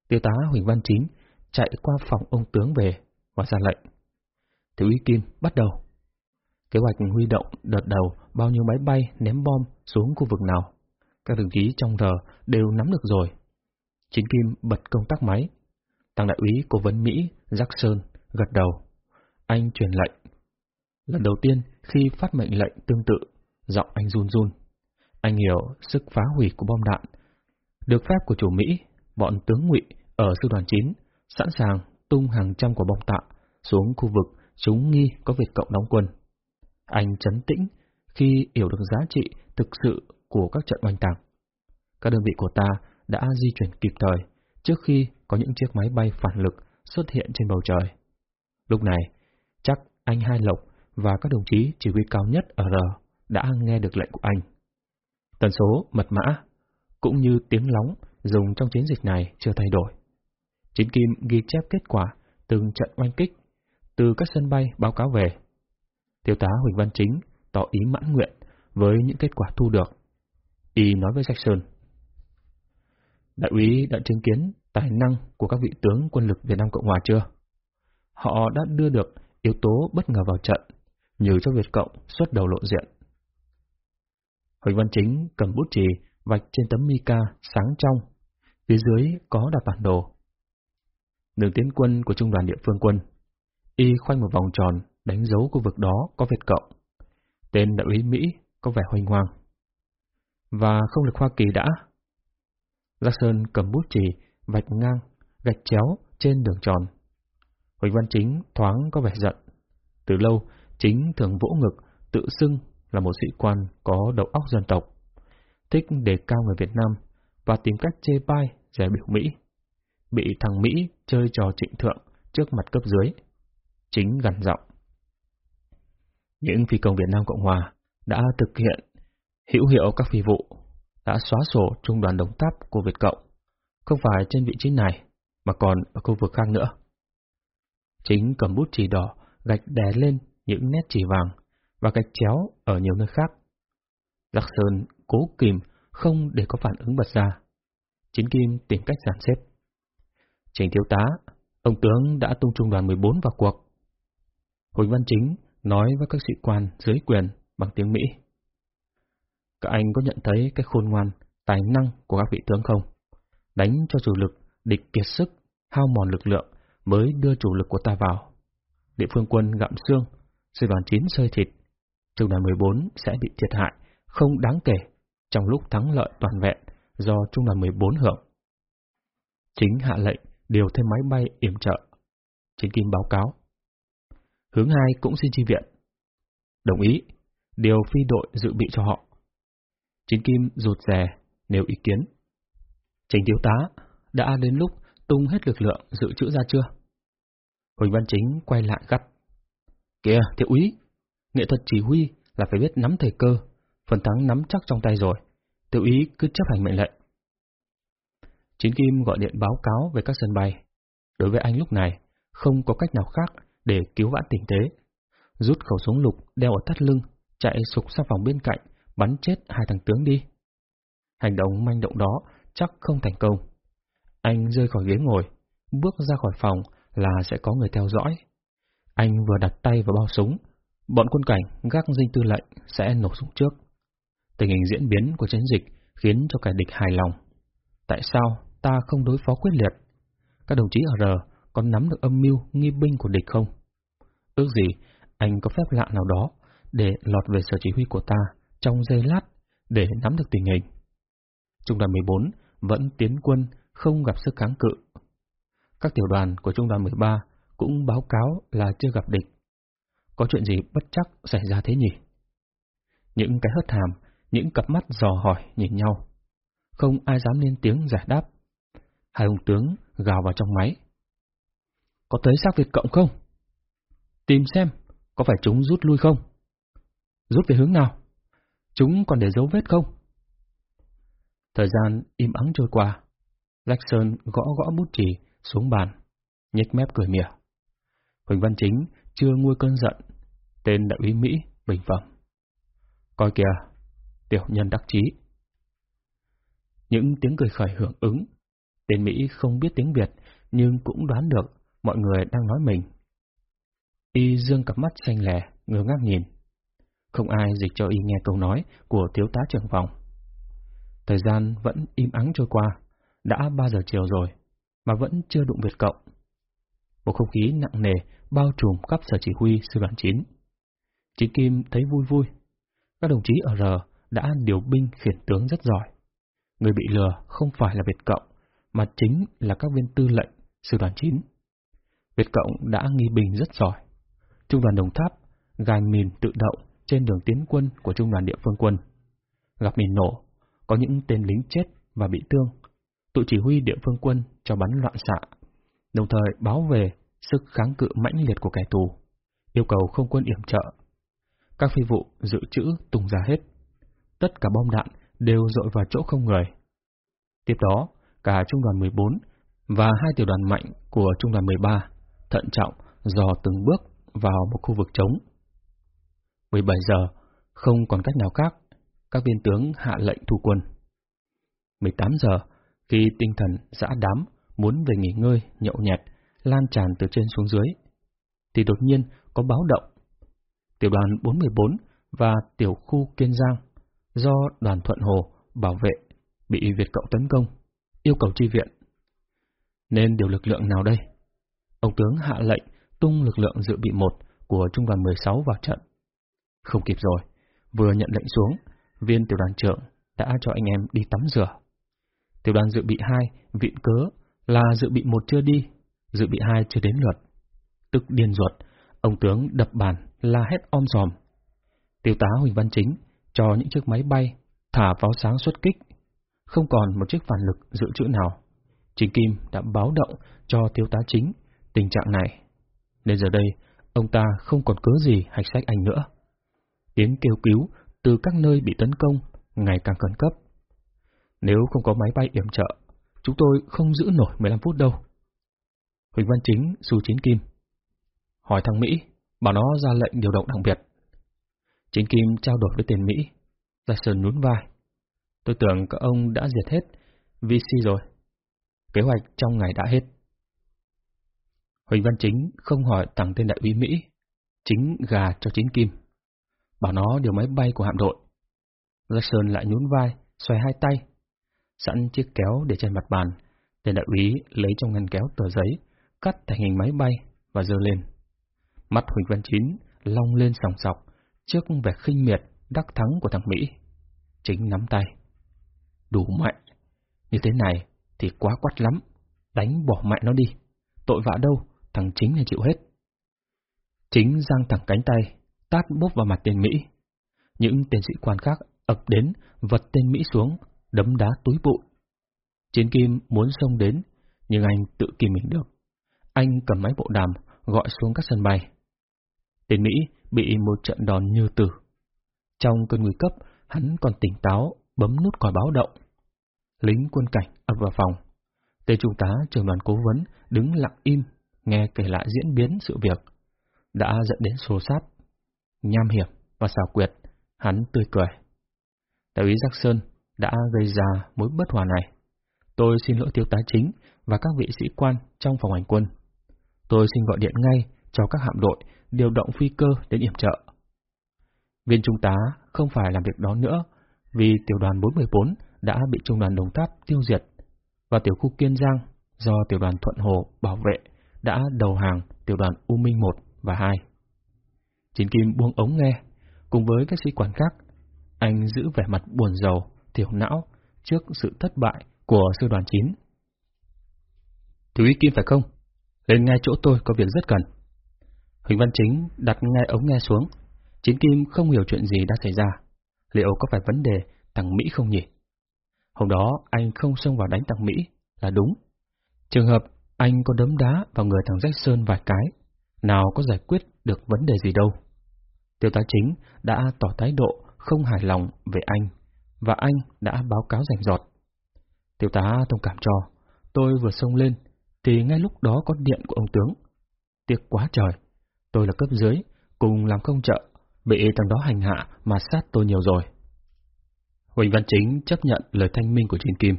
Tiêu tá Huỳnh Văn Chính chạy qua phòng ông tướng về và ra lệnh. Thiếu úy Kim bắt đầu. Kế hoạch huy động đợt đầu bao nhiêu máy bay ném bom xuống khu vực nào các đồng chí trong R đều nắm được rồi. Chính Kim bật công tắc máy. Tăng đại úy cố vấn Mỹ, Jackson, gật đầu. Anh truyền lệnh. Lần đầu tiên khi phát mệnh lệnh tương tự, giọng anh run run. Anh hiểu sức phá hủy của bom đạn. Được phép của chủ Mỹ, bọn tướng ngụy ở sư đoàn 9 sẵn sàng tung hàng trăm quả bom tạ xuống khu vực chúng nghi có Việt Cộng đóng quân. Anh chấn tĩnh khi hiểu được giá trị thực sự của các trận oanh tạc. Các đơn vị của ta đã di chuyển kịp thời trước khi có những chiếc máy bay phản lực xuất hiện trên bầu trời. Lúc này, chắc anh Hai Lộc và các đồng chí chỉ huy cao nhất ở R đã nghe được lệnh của anh. Tần số, mật mã, cũng như tiếng lóng dùng trong chiến dịch này chưa thay đổi. Chiến Kim ghi chép kết quả từng trận oanh kích từ các sân bay báo cáo về. Thiếu tá Huỳnh Văn Chính tỏ ý mãn nguyện với những kết quả thu được. Y nói với Jackson. Đại úy đã chứng kiến tài năng của các vị tướng quân lực Việt Nam Cộng Hòa chưa? Họ đã đưa được yếu tố bất ngờ vào trận, như cho Việt Cộng xuất đầu lộ diện. Huỳnh Văn Chính cầm bút chì vạch trên tấm mica sáng trong, phía dưới có đặt bản đồ. Đường tiến quân của trung đoàn địa phương quân. Y khoanh một vòng tròn đánh dấu khu vực đó có Việt Cộng. Tên đại úy Mỹ có vẻ hoành hoang. Và không lực Hoa Kỳ đã. Jackson cầm bút chì, vạch ngang, gạch chéo trên đường tròn. Huỳnh Văn Chính thoáng có vẻ giận. Từ lâu, Chính thường vỗ ngực, tự xưng là một sĩ quan có đầu óc dân tộc, thích đề cao người Việt Nam và tìm cách chê bai, rẻ biểu Mỹ. Bị thằng Mỹ chơi trò trịnh thượng trước mặt cấp dưới. Chính gần giọng. Những phi công Việt Nam Cộng Hòa đã thực hiện hữu hiệu các phi vụ, đã xóa sổ trung đoàn đồng táp của Việt Cộng, không phải trên vị trí này, mà còn ở khu vực khác nữa. Chính cầm bút chỉ đỏ, gạch đè lên những nét chỉ vàng và gạch chéo ở nhiều nơi khác. Lạc Sơn cố kìm không để có phản ứng bật ra. Chính Kim tìm cách dàn xếp. Trình thiếu tá, ông tướng đã tung trung đoàn 14 vào cuộc. Huỳnh Văn Chính nói với các sĩ quan dưới quyền bằng tiếng Mỹ. Các anh có nhận thấy cái khôn ngoan, tài năng của các vị tướng không? Đánh cho chủ lực, địch kiệt sức, hao mòn lực lượng mới đưa chủ lực của ta vào. Địa phương quân gặm xương, sư đoàn 9 sơi thịt, trung đoàn 14 sẽ bị thiệt hại, không đáng kể trong lúc thắng lợi toàn vẹn do trung đoàn 14 hưởng. Chính hạ lệnh điều thêm máy bay yểm trợ. Chính Kim báo cáo. Hướng hai cũng xin chi viện. Đồng ý, điều phi đội dự bị cho họ. Chính Kim rụt rè, nêu ý kiến. Trình thiếu tá, đã đến lúc tung hết lực lượng dự trữ ra chưa? Huỳnh Văn Chính quay lại gắt. Kìa, thiếu úy, nghệ thuật chỉ huy là phải biết nắm thời cơ, phần thắng nắm chắc trong tay rồi. Tiểu úy cứ chấp hành mệnh lệnh. Chiến Kim gọi điện báo cáo về các sân bay. Đối với anh lúc này, không có cách nào khác để cứu vãn tình thế. Rút khẩu súng lục đeo ở thắt lưng, chạy sục sang phòng bên cạnh, bắn chết hai thằng tướng đi. Hành động manh động đó chắc không thành công. Anh rơi khỏi ghế ngồi, bước ra khỏi phòng là sẽ có người theo dõi. Anh vừa đặt tay vào bao súng, bọn quân cảnh gác dinh tư lệnh sẽ nổ súng trước. Tình hình diễn biến của chiến dịch khiến cho kẻ địch hài lòng. Tại sao ta không đối phó quyết liệt? Các đồng chí ở R có nắm được âm mưu nghi binh của địch không? Ước gì anh có phép lạ nào đó để lọt về sở chỉ huy của ta trong giây lát để nắm được tình hình. Trung đoàn 14 vẫn tiến quân không gặp sức kháng cự. Các tiểu đoàn của trung đoàn 13 cũng báo cáo là chưa gặp địch. Có chuyện gì bất chắc xảy ra thế nhỉ? Những cái hớt hàm, những cặp mắt dò hỏi nhìn nhau. Không ai dám lên tiếng giải đáp. Hai ông tướng gào vào trong máy. Có tới xác Việt Cộng không? Tìm xem, có phải chúng rút lui không? Rút về hướng nào? Chúng còn để dấu vết không? Thời gian im ắng trôi qua. Jackson gõ gõ bút chì xuống bàn, nhếch mép cười mỉa. Huỳnh Văn Chính chưa nguôi cơn giận, tên đại úy Mỹ bình phẩm. Coi kìa, tiểu nhân đắc chí. Những tiếng cười khởi hưởng ứng. Tên Mỹ không biết tiếng Việt, nhưng cũng đoán được mọi người đang nói mình. Y dương cặp mắt xanh lẻ, ngơ ngác nhìn. Không ai dịch cho Y nghe câu nói của thiếu tá trưởng phòng. Thời gian vẫn im ắng trôi qua, đã ba giờ chiều rồi, mà vẫn chưa đụng Việt Cộng. Một không khí nặng nề bao trùm khắp sở chỉ huy sư đoàn 9. Chính Kim thấy vui vui. Các đồng chí ở R đã điều binh khiển tướng rất giỏi. Người bị lừa không phải là Việt Cộng, mà chính là các viên tư lệnh sư đoàn 9. Việt Cộng đã nghi bình rất giỏi. Trung đoàn Đồng Tháp gài mìn tự động trên đường tiến quân của trung đoàn địa phương quân. Gặp mìn nổ, có những tên lính chết và bị thương. Tụ chỉ huy địa phương quân cho bắn loạn xạ, đồng thời báo về sức kháng cự mãnh liệt của kẻ thù, yêu cầu không quân yểm trợ. Các phi vụ dự trữ tung ra hết. Tất cả bom đạn đều dội vào chỗ không người. Tiếp đó, cả trung đoàn 14 và hai tiểu đoàn mạnh của trung đoàn 13 thận trọng dò từng bước vào một khu vực trống. 17 giờ, không còn cách nào khác, các viên tướng hạ lệnh thu quân. 18 giờ, khi tinh thần dã đám muốn về nghỉ ngơi, nhậu nhẹt, lan tràn từ trên xuống dưới, thì đột nhiên có báo động. Tiểu đoàn 414 và tiểu khu Kiên Giang do đoàn Thuận Hồ bảo vệ bị Việt Cộng tấn công, yêu cầu chi viện. Nên điều lực lượng nào đây? Ông tướng hạ lệnh tung lực lượng dự bị một của trung đoàn 16 vào trận. Không kịp rồi, vừa nhận lệnh xuống, viên tiểu đoàn trưởng đã cho anh em đi tắm rửa. Tiểu đoàn dự bị 2 viện cớ là dự bị một chưa đi, dự bị 2 chưa đến lượt. Tức điên ruột, ông tướng đập bàn la hét om sòm. Tiểu tá Huỳnh Văn Chính cho những chiếc máy bay thả pháo sáng xuất kích. Không còn một chiếc phản lực dự trữ nào. Chính Kim đã báo động cho thiếu tá chính tình trạng này. Nên giờ đây, ông ta không còn cớ gì hạch sách anh nữa. Tiếng kêu cứu từ các nơi bị tấn công ngày càng khẩn cấp. Nếu không có máy bay yểm trợ, chúng tôi không giữ nổi 15 phút đâu. Huỳnh Văn Chính, Su Chín Kim. Hỏi thằng Mỹ, bảo nó ra lệnh điều động đặc biệt. Chính Kim trao đổi với tiền Mỹ. Jackson nhún vai. Tôi tưởng các ông đã diệt hết VC rồi. Kế hoạch trong ngày đã hết. Huỳnh Văn Chính không hỏi thằng tên đại úy Mỹ, chính gà cho chính Kim. Bảo nó điều máy bay của hạm đội. Jackson lại nhún vai, xoay hai tay. Sẵn chiếc kéo để trên mặt bàn, tên đại úy lấy trong ngăn kéo tờ giấy, cắt thành hình máy bay và dơ lên. Mắt Huỳnh Văn Chín long lên sòng sọc trước vẻ khinh miệt đắc thắng của thằng Mỹ. Chính nắm tay. Đủ mạnh. Như thế này thì quá quắt lắm. Đánh bỏ mẹ nó đi. Tội vạ đâu, thằng chính là chịu hết. Chính giang thẳng cánh tay, tát bốp vào mặt tên Mỹ. Những tên sĩ quan khác ập đến, vật tên Mỹ xuống, đấm đá túi bụi. Chiến Kim muốn xông đến, nhưng anh tự kìm mình được. Anh cầm máy bộ đàm, gọi xuống các sân bay. Tên Mỹ bị một trận đòn như tử. Trong cơn nguy cấp, hắn còn tỉnh táo, bấm nút còi báo động. Lính quân cảnh ập vào phòng. Tên trung tá trưởng đoàn cố vấn đứng lặng im, nghe kể lại diễn biến sự việc. Đã dẫn đến xô sát, nham hiểm và xảo quyệt, hắn tươi cười. Đại úy Giác Sơn đã gây ra mối bất hòa này. Tôi xin lỗi thiếu tá chính và các vị sĩ quan trong phòng hành quân. Tôi xin gọi điện ngay cho các hạm đội điều động phi cơ đến yểm trợ. Viên trung tá không phải làm việc đó nữa vì tiểu đoàn 414 đã bị trung đoàn Đồng Tháp tiêu diệt và tiểu khu Kiên Giang do tiểu đoàn Thuận Hồ bảo vệ đã đầu hàng tiểu đoàn U Minh 1 và 2. Chín Kim buông ống nghe, cùng với các sĩ quan khác, anh giữ vẻ mặt buồn rầu, thiểu não trước sự thất bại của sư đoàn 9. Thiếu ý Kim phải không? Lên ngay chỗ tôi có việc rất cần. Huỳnh Văn Chính đặt ngay ống nghe xuống. Chín Kim không hiểu chuyện gì đã xảy ra. Liệu có phải vấn đề thằng Mỹ không nhỉ? Hôm đó anh không xông vào đánh thằng Mỹ là đúng. Trường hợp anh có đấm đá vào người thằng Jackson vài cái, nào có giải quyết được vấn đề gì đâu. Tiêu tá chính đã tỏ thái độ không hài lòng về anh, và anh đã báo cáo rành rọt. Tiêu tá thông cảm cho, tôi vừa xông lên, thì ngay lúc đó có điện của ông tướng. Tiếc quá trời, tôi là cấp dưới, cùng làm công trợ, bị thằng đó hành hạ mà sát tôi nhiều rồi. Huỳnh Văn Chính chấp nhận lời thanh minh của Trình Kim.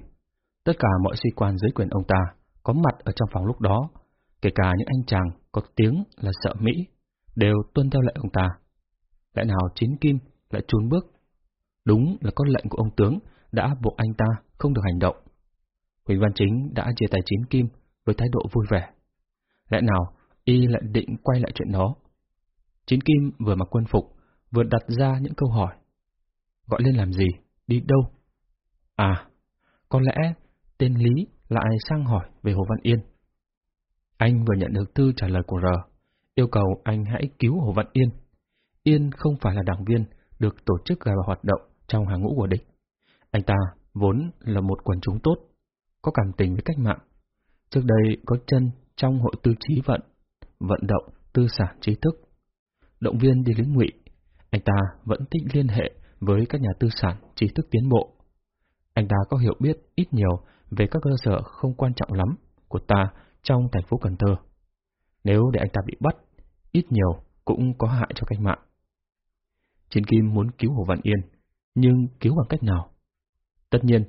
Tất cả mọi sĩ quan dưới quyền ông ta có mặt ở trong phòng lúc đó, kể cả những anh chàng có tiếng là sợ Mỹ, đều tuân theo lệnh ông ta. Lẽ nào Chính Kim lại trốn bước? Đúng là có lệnh của ông tướng đã buộc anh ta không được hành động. Huỳnh Văn Chính đã chia tay Chín Kim với thái độ vui vẻ. Lẽ nào y lại định quay lại chuyện đó? Chín Kim vừa mặc quân phục, vừa đặt ra những câu hỏi. Gọi lên làm gì? Đi đâu? À, có lẽ tên Lý lại sang hỏi về Hồ Văn Yên. Anh vừa nhận được thư trả lời của R, yêu cầu anh hãy cứu Hồ Văn Yên. Yên không phải là đảng viên được tổ chức gài vào hoạt động trong hàng ngũ của địch. Anh ta vốn là một quần chúng tốt, có cảm tình với cách mạng. Trước đây có chân trong hội tư trí vận, vận động, tư sản trí thức. Động viên đi lính ngụy, anh ta vẫn thích liên hệ với các nhà tư sản trí thức tiến bộ. Anh ta có hiểu biết ít nhiều về các cơ sở không quan trọng lắm của ta trong thành phố Cần Thơ. Nếu để anh ta bị bắt, ít nhiều cũng có hại cho cách mạng. Chiến Kim muốn cứu Hồ Văn Yên, nhưng cứu bằng cách nào? Tất nhiên,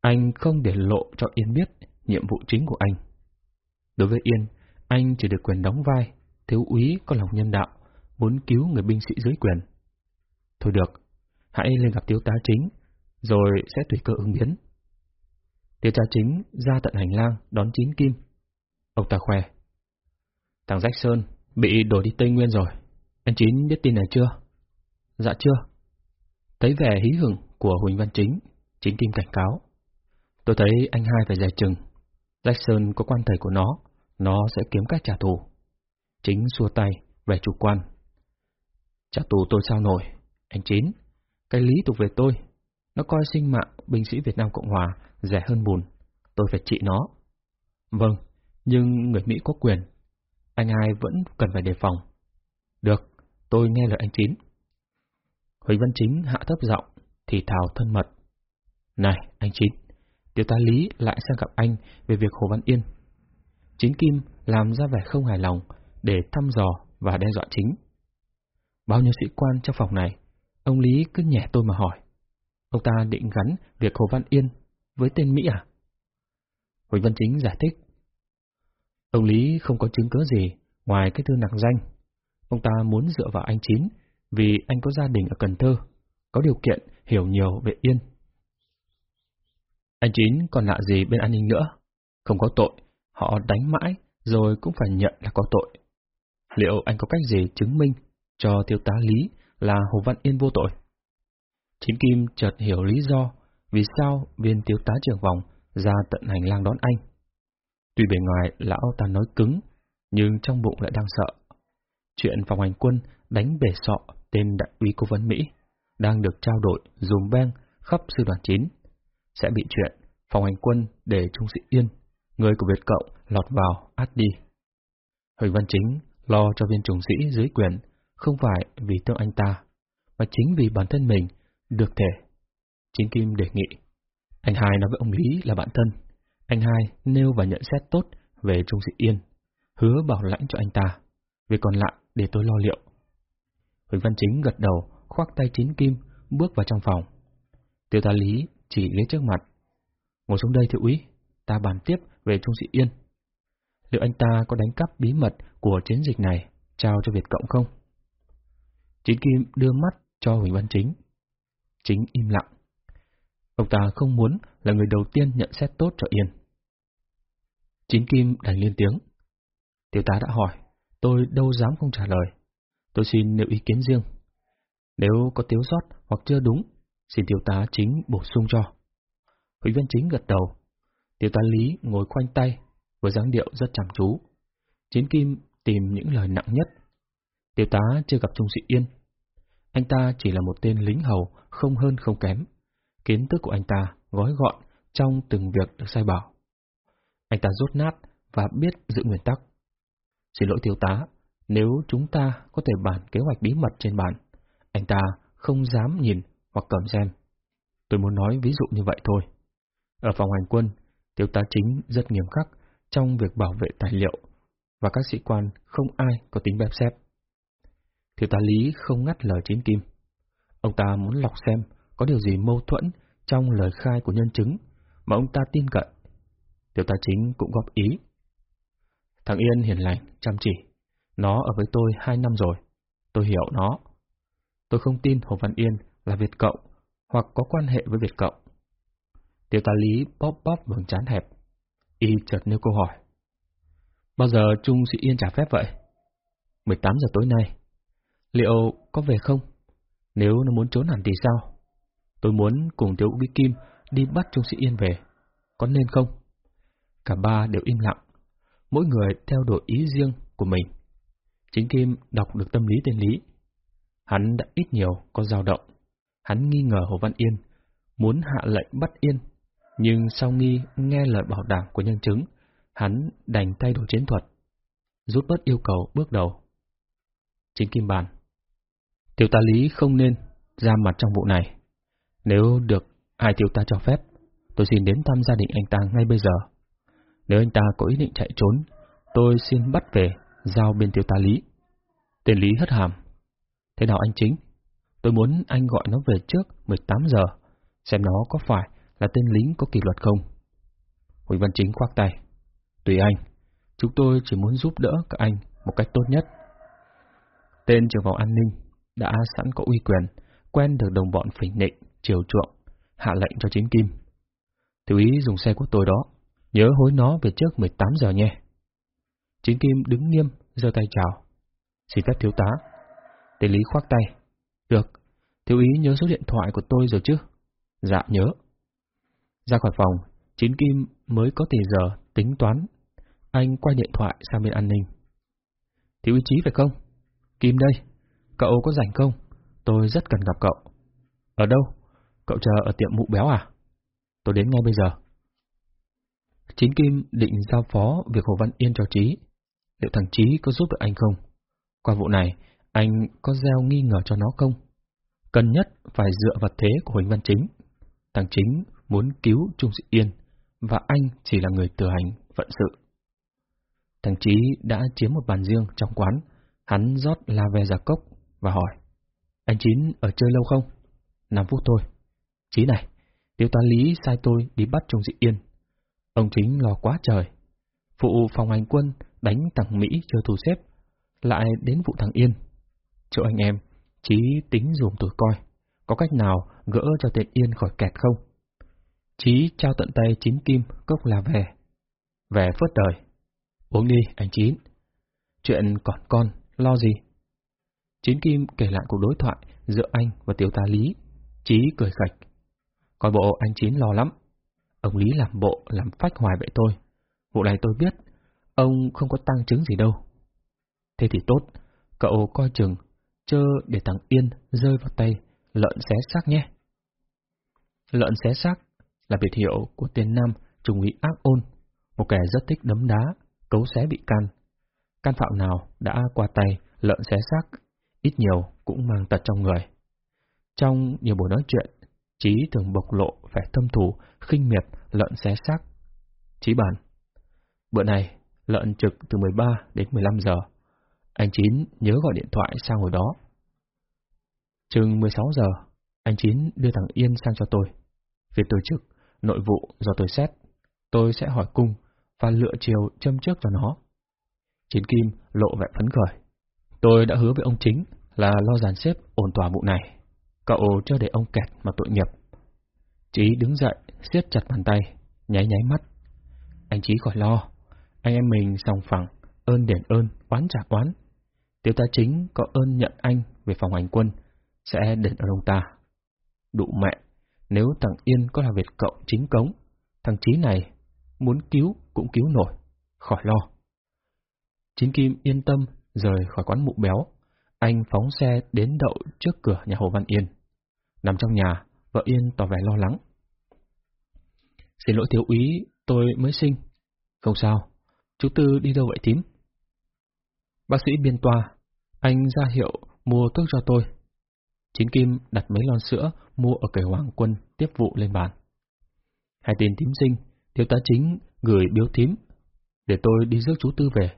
anh không để lộ cho Yên biết nhiệm vụ chính của anh. Đối với Yên, anh chỉ được quyền đóng vai, thiếu úy có lòng nhân đạo, muốn cứu người binh sĩ dưới quyền. Thôi được, hãy lên gặp thiếu tá chính, rồi sẽ tùy cơ ứng biến. Thiếu tá chính ra tận hành lang đón chín kim. Ông ta khoe. Thằng Rách Sơn bị đổ đi Tây Nguyên rồi. Anh Chín biết tin này chưa? Dạ chưa. Thấy vẻ hí hửng của Huỳnh Văn Chính, Chính Kim cảnh cáo. Tôi thấy anh hai phải dè chừng. Jackson có quan thầy của nó, nó sẽ kiếm cách trả thù. Chính xua tay, vẻ chủ quan. Trả thù tôi sao nổi, anh Chín. Cái lý tục về tôi. Nó coi sinh mạng binh sĩ Việt Nam Cộng Hòa rẻ hơn bùn. Tôi phải trị nó. Vâng, nhưng người Mỹ có quyền. Anh hai vẫn cần phải đề phòng. Được, tôi nghe lời anh Chín. Huỳnh Văn Chính hạ thấp giọng, thì thào thân mật. Này, anh Chín, tiểu tá Lý lại sang gặp anh về việc Hồ Văn Yên. Chính Kim làm ra vẻ không hài lòng để thăm dò và đe dọa chính. Bao nhiêu sĩ quan trong phòng này, ông Lý cứ nhẹ tôi mà hỏi. Ông ta định gắn việc Hồ Văn Yên với tên Mỹ à? Huỳnh Văn Chính giải thích. Ông Lý không có chứng cứ gì ngoài cái thư nặng danh. Ông ta muốn dựa vào anh Chín vì anh có gia đình ở Cần Thơ, có điều kiện hiểu nhiều về Yên. Anh Chín còn lạ gì bên an ninh nữa? Không có tội, họ đánh mãi rồi cũng phải nhận là có tội. Liệu anh có cách gì chứng minh cho thiếu tá Lý là Hồ Văn Yên vô tội? Chín Kim chợt hiểu lý do vì sao viên thiếu tá trưởng vòng ra tận hành lang đón anh. Tuy bề ngoài lão ta nói cứng, nhưng trong bụng lại đang sợ. Chuyện phòng hành quân đánh bể sọ tên đại úy cố vấn Mỹ đang được trao đổi dùm beng khắp sư đoàn 9 sẽ bị chuyện phòng hành quân để Trung sĩ Yên, người của Việt Cộng lọt vào át đi. Huỳnh Văn Chính lo cho viên trung sĩ dưới quyền không phải vì thương anh ta, mà chính vì bản thân mình được thể. Chính Kim đề nghị. Anh hai nói với ông Lý là bạn thân. Anh hai nêu và nhận xét tốt về Trung sĩ Yên, hứa bảo lãnh cho anh ta. Về còn lại để tôi lo liệu. Huỳnh Văn Chính gật đầu, khoác tay Chín Kim, bước vào trong phòng. Tiêu tá Lý chỉ ghế trước mặt. Ngồi xuống đây thiệu úy, ta bàn tiếp về Trung sĩ Yên. Liệu anh ta có đánh cắp bí mật của chiến dịch này trao cho Việt Cộng không? Chín Kim đưa mắt cho Huỳnh Văn Chính. Chính im lặng. Ông ta không muốn là người đầu tiên nhận xét tốt cho Yên. Chín Kim đành lên tiếng. Tiểu tá đã hỏi, tôi đâu dám không trả lời. Tôi xin nêu ý kiến riêng. Nếu có thiếu sót hoặc chưa đúng, xin tiểu tá chính bổ sung cho. Huy Văn Chính gật đầu. Tiểu tá Lý ngồi khoanh tay, với dáng điệu rất chăm chú. Chiến Kim tìm những lời nặng nhất. Tiểu tá chưa gặp Trung sĩ Yên. Anh ta chỉ là một tên lính hầu, không hơn không kém. Kiến thức của anh ta gói gọn trong từng việc được sai bảo. Anh ta rốt nát và biết giữ nguyên tắc. Xin lỗi thiếu tá, nếu chúng ta có thể bàn kế hoạch bí mật trên bàn, anh ta không dám nhìn hoặc cầm xem. Tôi muốn nói ví dụ như vậy thôi. Ở phòng hành quân, thiếu tá chính rất nghiêm khắc trong việc bảo vệ tài liệu, và các sĩ quan không ai có tính bẹp xếp. Thiếu tá Lý không ngắt lời chiến kim. Ông ta muốn lọc xem có điều gì mâu thuẫn trong lời khai của nhân chứng mà ông ta tin cậy. Tiểu tá chính cũng góp ý. Thằng Yên hiền lành, chăm chỉ. Nó ở với tôi hai năm rồi. Tôi hiểu nó. Tôi không tin Hồ Văn Yên là Việt Cộng hoặc có quan hệ với Việt Cộng. tiểu tá lý bóp bóp vầng chán hẹp. Y chợt nêu câu hỏi. Bao giờ Trung sĩ Yên trả phép vậy? 18 giờ tối nay. Liệu có về không? Nếu nó muốn trốn hẳn thì sao? Tôi muốn cùng Tiểu Vĩ Kim đi bắt Trung sĩ Yên về. Có nên không? Cả ba đều im lặng. Mỗi người theo đuổi ý riêng của mình. Chính Kim đọc được tâm lý tên Lý. Hắn đã ít nhiều có dao động. Hắn nghi ngờ Hồ Văn Yên, muốn hạ lệnh bắt Yên, nhưng sau nghi nghe lời bảo đảm của nhân chứng, hắn đành thay đổi chiến thuật, rút bớt yêu cầu bước đầu. Chính Kim bàn. Tiểu tá Lý không nên ra mặt trong vụ này. Nếu được ai tiểu tá cho phép, tôi xin đến thăm gia đình anh ta ngay bây giờ. Nếu anh ta có ý định chạy trốn, tôi xin bắt về, giao bên tiêu tá Lý. Tên Lý hất hàm. Thế nào anh chính? Tôi muốn anh gọi nó về trước 18 giờ, xem nó có phải là tên lính có kỷ luật không. Huỳnh Văn Chính khoác tay. Tùy anh, chúng tôi chỉ muốn giúp đỡ các anh một cách tốt nhất. Tên trưởng phòng an ninh đã sẵn có uy quyền, quen được đồng bọn phỉnh nịnh, chiều chuộng, hạ lệnh cho chính kim. Thiếu ý dùng xe của tôi đó, nhớ hối nó về trước 18 giờ nhé. Chính kim đứng nghiêm, giơ tay chào. Xin phép thiếu tá. Tề lý khoác tay. Được, thiếu ý nhớ số điện thoại của tôi rồi chứ? Dạ nhớ. Ra khỏi phòng, Chín Kim mới có tỷ giờ tính toán. Anh quay điện thoại sang bên an ninh. Thiếu ý chí phải không? Kim đây. Cậu có rảnh không? Tôi rất cần gặp cậu. Ở đâu? Cậu chờ ở tiệm mụ béo à? Tôi đến ngay bây giờ. Chín Kim định giao phó việc Hồ Văn Yên cho Trí. Liệu thằng Trí có giúp được anh không? Qua vụ này, anh có gieo nghi ngờ cho nó không? Cần nhất phải dựa vào thế của Huỳnh Văn Chính. Thằng Chính muốn cứu Trung Sĩ Yên, và anh chỉ là người tự hành vận sự. Thằng Trí đã chiếm một bàn riêng trong quán, hắn rót la ve ra cốc và hỏi. Anh Chín ở chơi lâu không? 5 phút thôi. Chí này, tiêu tá lý sai tôi đi bắt Trung Sĩ Yên. Ông chính lo quá trời. Phụ phòng hành quân đánh thằng Mỹ chưa thu xếp, lại đến vụ thằng Yên. Chỗ anh em, Chí tính dùm tôi coi, có cách nào gỡ cho tên Yên khỏi kẹt không? Chí trao tận tay chín kim cốc là về. Về phớt đời. Uống đi, anh Chín. Chuyện còn con, lo gì? Chín kim kể lại cuộc đối thoại giữa anh và tiểu tá Lý. Chí cười khạch. Coi bộ anh Chín lo lắm. Ông Lý làm bộ, làm phách hoài vậy tôi Vụ này tôi biết, ông không có tăng chứng gì đâu. Thế thì tốt, cậu coi chừng, chơ để thằng Yên rơi vào tay lợn xé xác nhé. Lợn xé xác là biệt hiệu của tên nam trung úy ác ôn, một kẻ rất thích đấm đá, cấu xé bị can. Can phạm nào đã qua tay lợn xé xác, ít nhiều cũng mang tật trong người. Trong nhiều buổi nói chuyện, Chí thường bộc lộ vẻ thâm thù, khinh miệt lợn xé xác. Chí bản. Bữa này, lợn trực từ 13 đến 15 giờ. Anh Chín nhớ gọi điện thoại sang hồi đó. Chừng 16 giờ, anh Chín đưa thằng Yên sang cho tôi. Việc tôi trực, nội vụ do tôi xét. Tôi sẽ hỏi cung và lựa chiều châm trước cho nó. Chín Kim lộ vẻ phấn khởi. Tôi đã hứa với ông chính là lo dàn xếp ổn tòa vụ này. Cậu cho để ông kẹt mà tội nghiệp. Chí đứng dậy, siết chặt bàn tay, nháy nháy mắt. Anh Chí khỏi lo, anh em mình sòng phẳng, ơn đền ơn, oán trả oán. Tiêu ta chính có ơn nhận anh về phòng hành quân, sẽ đền ơn ông ta. Đụ mẹ, nếu thằng Yên có là việc cậu chính cống, thằng Chí này muốn cứu cũng cứu nổi, khỏi lo. Chính Kim yên tâm rời khỏi quán mụ béo, anh phóng xe đến đậu trước cửa nhà Hồ Văn Yên. Nằm trong nhà, vợ Yên tỏ vẻ lo lắng. Xin lỗi thiếu úy, tôi mới sinh. Không sao, chú Tư đi đâu vậy tím? Bác sĩ biên toa, anh ra hiệu mua thuốc cho tôi. Chín Kim đặt mấy lon sữa mua ở cầy hoàng quân tiếp vụ lên bàn. Hai tên tím sinh, thiếu tá chính gửi biếu thím, để tôi đi rước chú Tư về.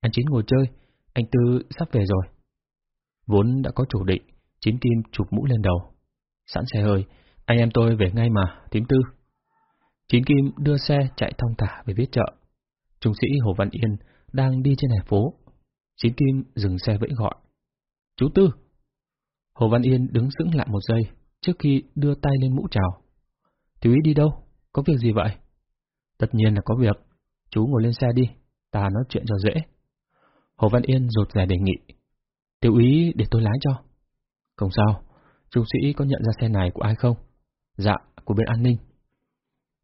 Anh Chín ngồi chơi, anh Tư sắp về rồi. Vốn đã có chủ định, Chín Kim chụp mũ lên đầu. Sẵn xe hơi, anh em tôi về ngay mà, tím Tư. Chín Kim đưa xe chạy thong thả về phía chợ. Trung sĩ Hồ Văn Yên đang đi trên hè phố. Chín Kim dừng xe vẫy gọi. Chú Tư! Hồ Văn Yên đứng sững lại một giây trước khi đưa tay lên mũ chào. Thiếu ý đi đâu? Có việc gì vậy? Tất nhiên là có việc. Chú ngồi lên xe đi, ta nói chuyện cho dễ. Hồ Văn Yên rụt rè đề nghị. Tiểu ý để tôi lái cho. Không sao, trung sĩ có nhận ra xe này của ai không? Dạ, của bên an ninh.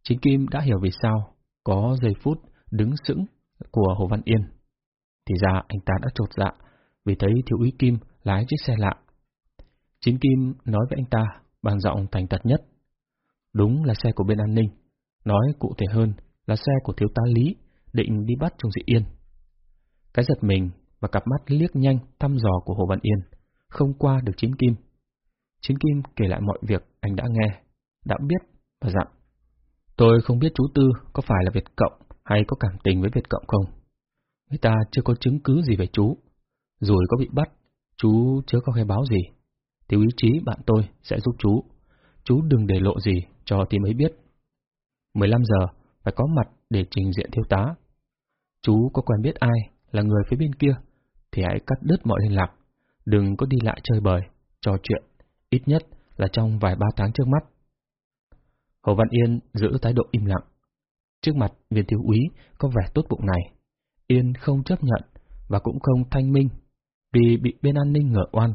Chính Kim đã hiểu vì sao có giây phút đứng sững của Hồ Văn Yên. Thì ra anh ta đã trột dạ vì thấy thiếu úy Kim lái chiếc xe lạ. Chính Kim nói với anh ta bằng giọng thành thật nhất. Đúng là xe của bên an ninh. Nói cụ thể hơn là xe của thiếu tá Lý định đi bắt Trung Sĩ Yên. Cái giật mình và cặp mắt liếc nhanh thăm dò của Hồ Văn Yên không qua được Chín Kim. Chín Kim kể lại mọi việc anh đã nghe, đã biết và dặn. Tôi không biết chú Tư có phải là Việt Cộng hay có cảm tình với Việt Cộng không. Người ta chưa có chứng cứ gì về chú. Rồi có bị bắt, chú chưa có khai báo gì. Thiếu ý chí bạn tôi sẽ giúp chú. Chú đừng để lộ gì cho team ấy biết. 15 giờ phải có mặt để trình diện thiếu tá. Chú có quen biết ai là người phía bên kia, thì hãy cắt đứt mọi liên lạc. Đừng có đi lại chơi bời, trò chuyện, ít nhất là trong vài ba tháng trước mắt. Hồ Văn Yên giữ thái độ im lặng. Trước mặt viên thiếu úy có vẻ tốt bụng này, Yên không chấp nhận và cũng không thanh minh vì bị bên an ninh ngờ oan.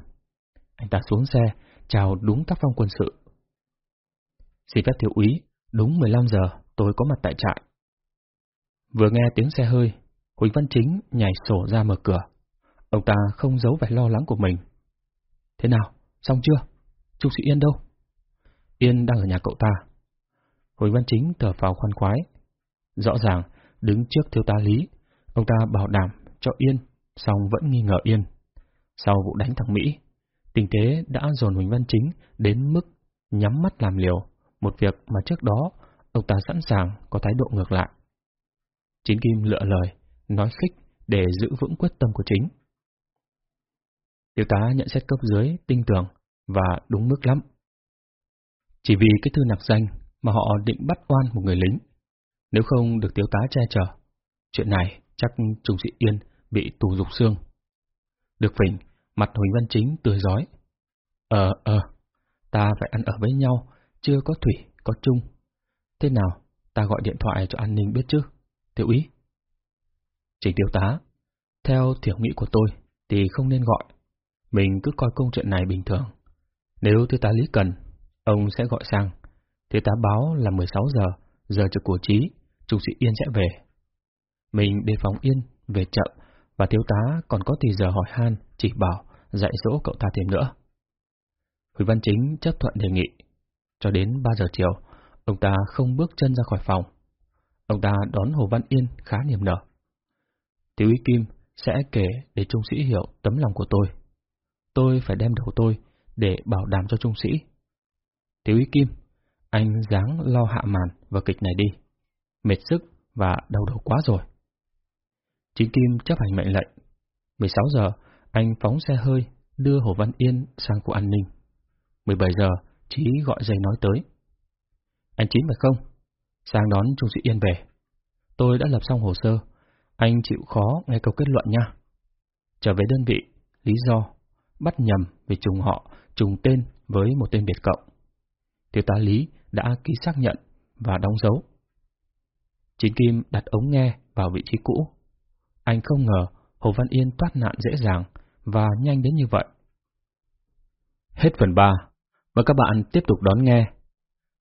Anh ta xuống xe, chào đúng tác phong quân sự. Xin phép thiếu úy, đúng 15 giờ tôi có mặt tại trại. Vừa nghe tiếng xe hơi, Huỳnh Văn Chính nhảy sổ ra mở cửa. Ông ta không giấu vẻ lo lắng của mình. Thế nào, xong chưa? Trung sĩ Yên đâu? Yên đang ở nhà cậu ta. Huỳnh Văn Chính thở phào khoan khoái. Rõ ràng, đứng trước thiếu tá Lý, ông ta bảo đảm cho Yên, song vẫn nghi ngờ Yên. Sau vụ đánh thằng Mỹ, tình thế đã dồn Huỳnh Văn Chính đến mức nhắm mắt làm liều, một việc mà trước đó ông ta sẵn sàng có thái độ ngược lại. Chính Kim lựa lời, nói khích để giữ vững quyết tâm của chính. Thiếu tá nhận xét cấp dưới tinh tưởng và đúng mức lắm. Chỉ vì cái thư nặc danh mà họ định bắt oan một người lính. Nếu không được thiếu tá che chở, chuyện này chắc Trung sĩ Yên bị tù dục xương. Được phỉnh, mặt Huỳnh Văn Chính tươi giói. Ờ, ờ, ta phải ăn ở với nhau, chưa có thủy, có chung. Thế nào, ta gọi điện thoại cho an ninh biết chứ? Tiểu ý. Trình tiêu tá, theo thiểu nghĩ của tôi thì không nên gọi. Mình cứ coi công chuyện này bình thường. Nếu thiếu tá Lý cần, ông sẽ gọi sang. Thiếu tá báo là 16 giờ, giờ trực của trí, trung sĩ Yên sẽ về. Mình đề phòng Yên về chậm và thiếu tá còn có thì giờ hỏi han, chỉ bảo, dạy dỗ cậu ta thêm nữa. Huỳnh Văn Chính chấp thuận đề nghị. Cho đến 3 giờ chiều, ông ta không bước chân ra khỏi phòng. Ông ta đón Hồ Văn Yên khá niềm nở. Thiếu ý Kim sẽ kể để trung sĩ hiểu tấm lòng của tôi. Tôi phải đem đầu tôi để bảo đảm cho trung sĩ. Thiếu ý Kim, anh dáng lo hạ màn và kịch này đi. Mệt sức và đau đầu quá rồi. Chính Kim chấp hành mệnh lệnh. 16 giờ, anh phóng xe hơi đưa Hồ Văn Yên sang khu an ninh. 17 giờ, Chí gọi dây nói tới. Anh Chín phải không? Sang đón Trung sĩ Yên về. Tôi đã lập xong hồ sơ. Anh chịu khó nghe câu kết luận nha. Trở về đơn vị, lý do, bắt nhầm vì trùng họ, trùng tên với một tên biệt cộng. Thiếu tá Lý đã ký xác nhận và đóng dấu. Chính Kim đặt ống nghe vào vị trí cũ. Anh không ngờ Hồ Văn Yên thoát nạn dễ dàng và nhanh đến như vậy. Hết phần 3. Mời các bạn tiếp tục đón nghe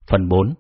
phần 4.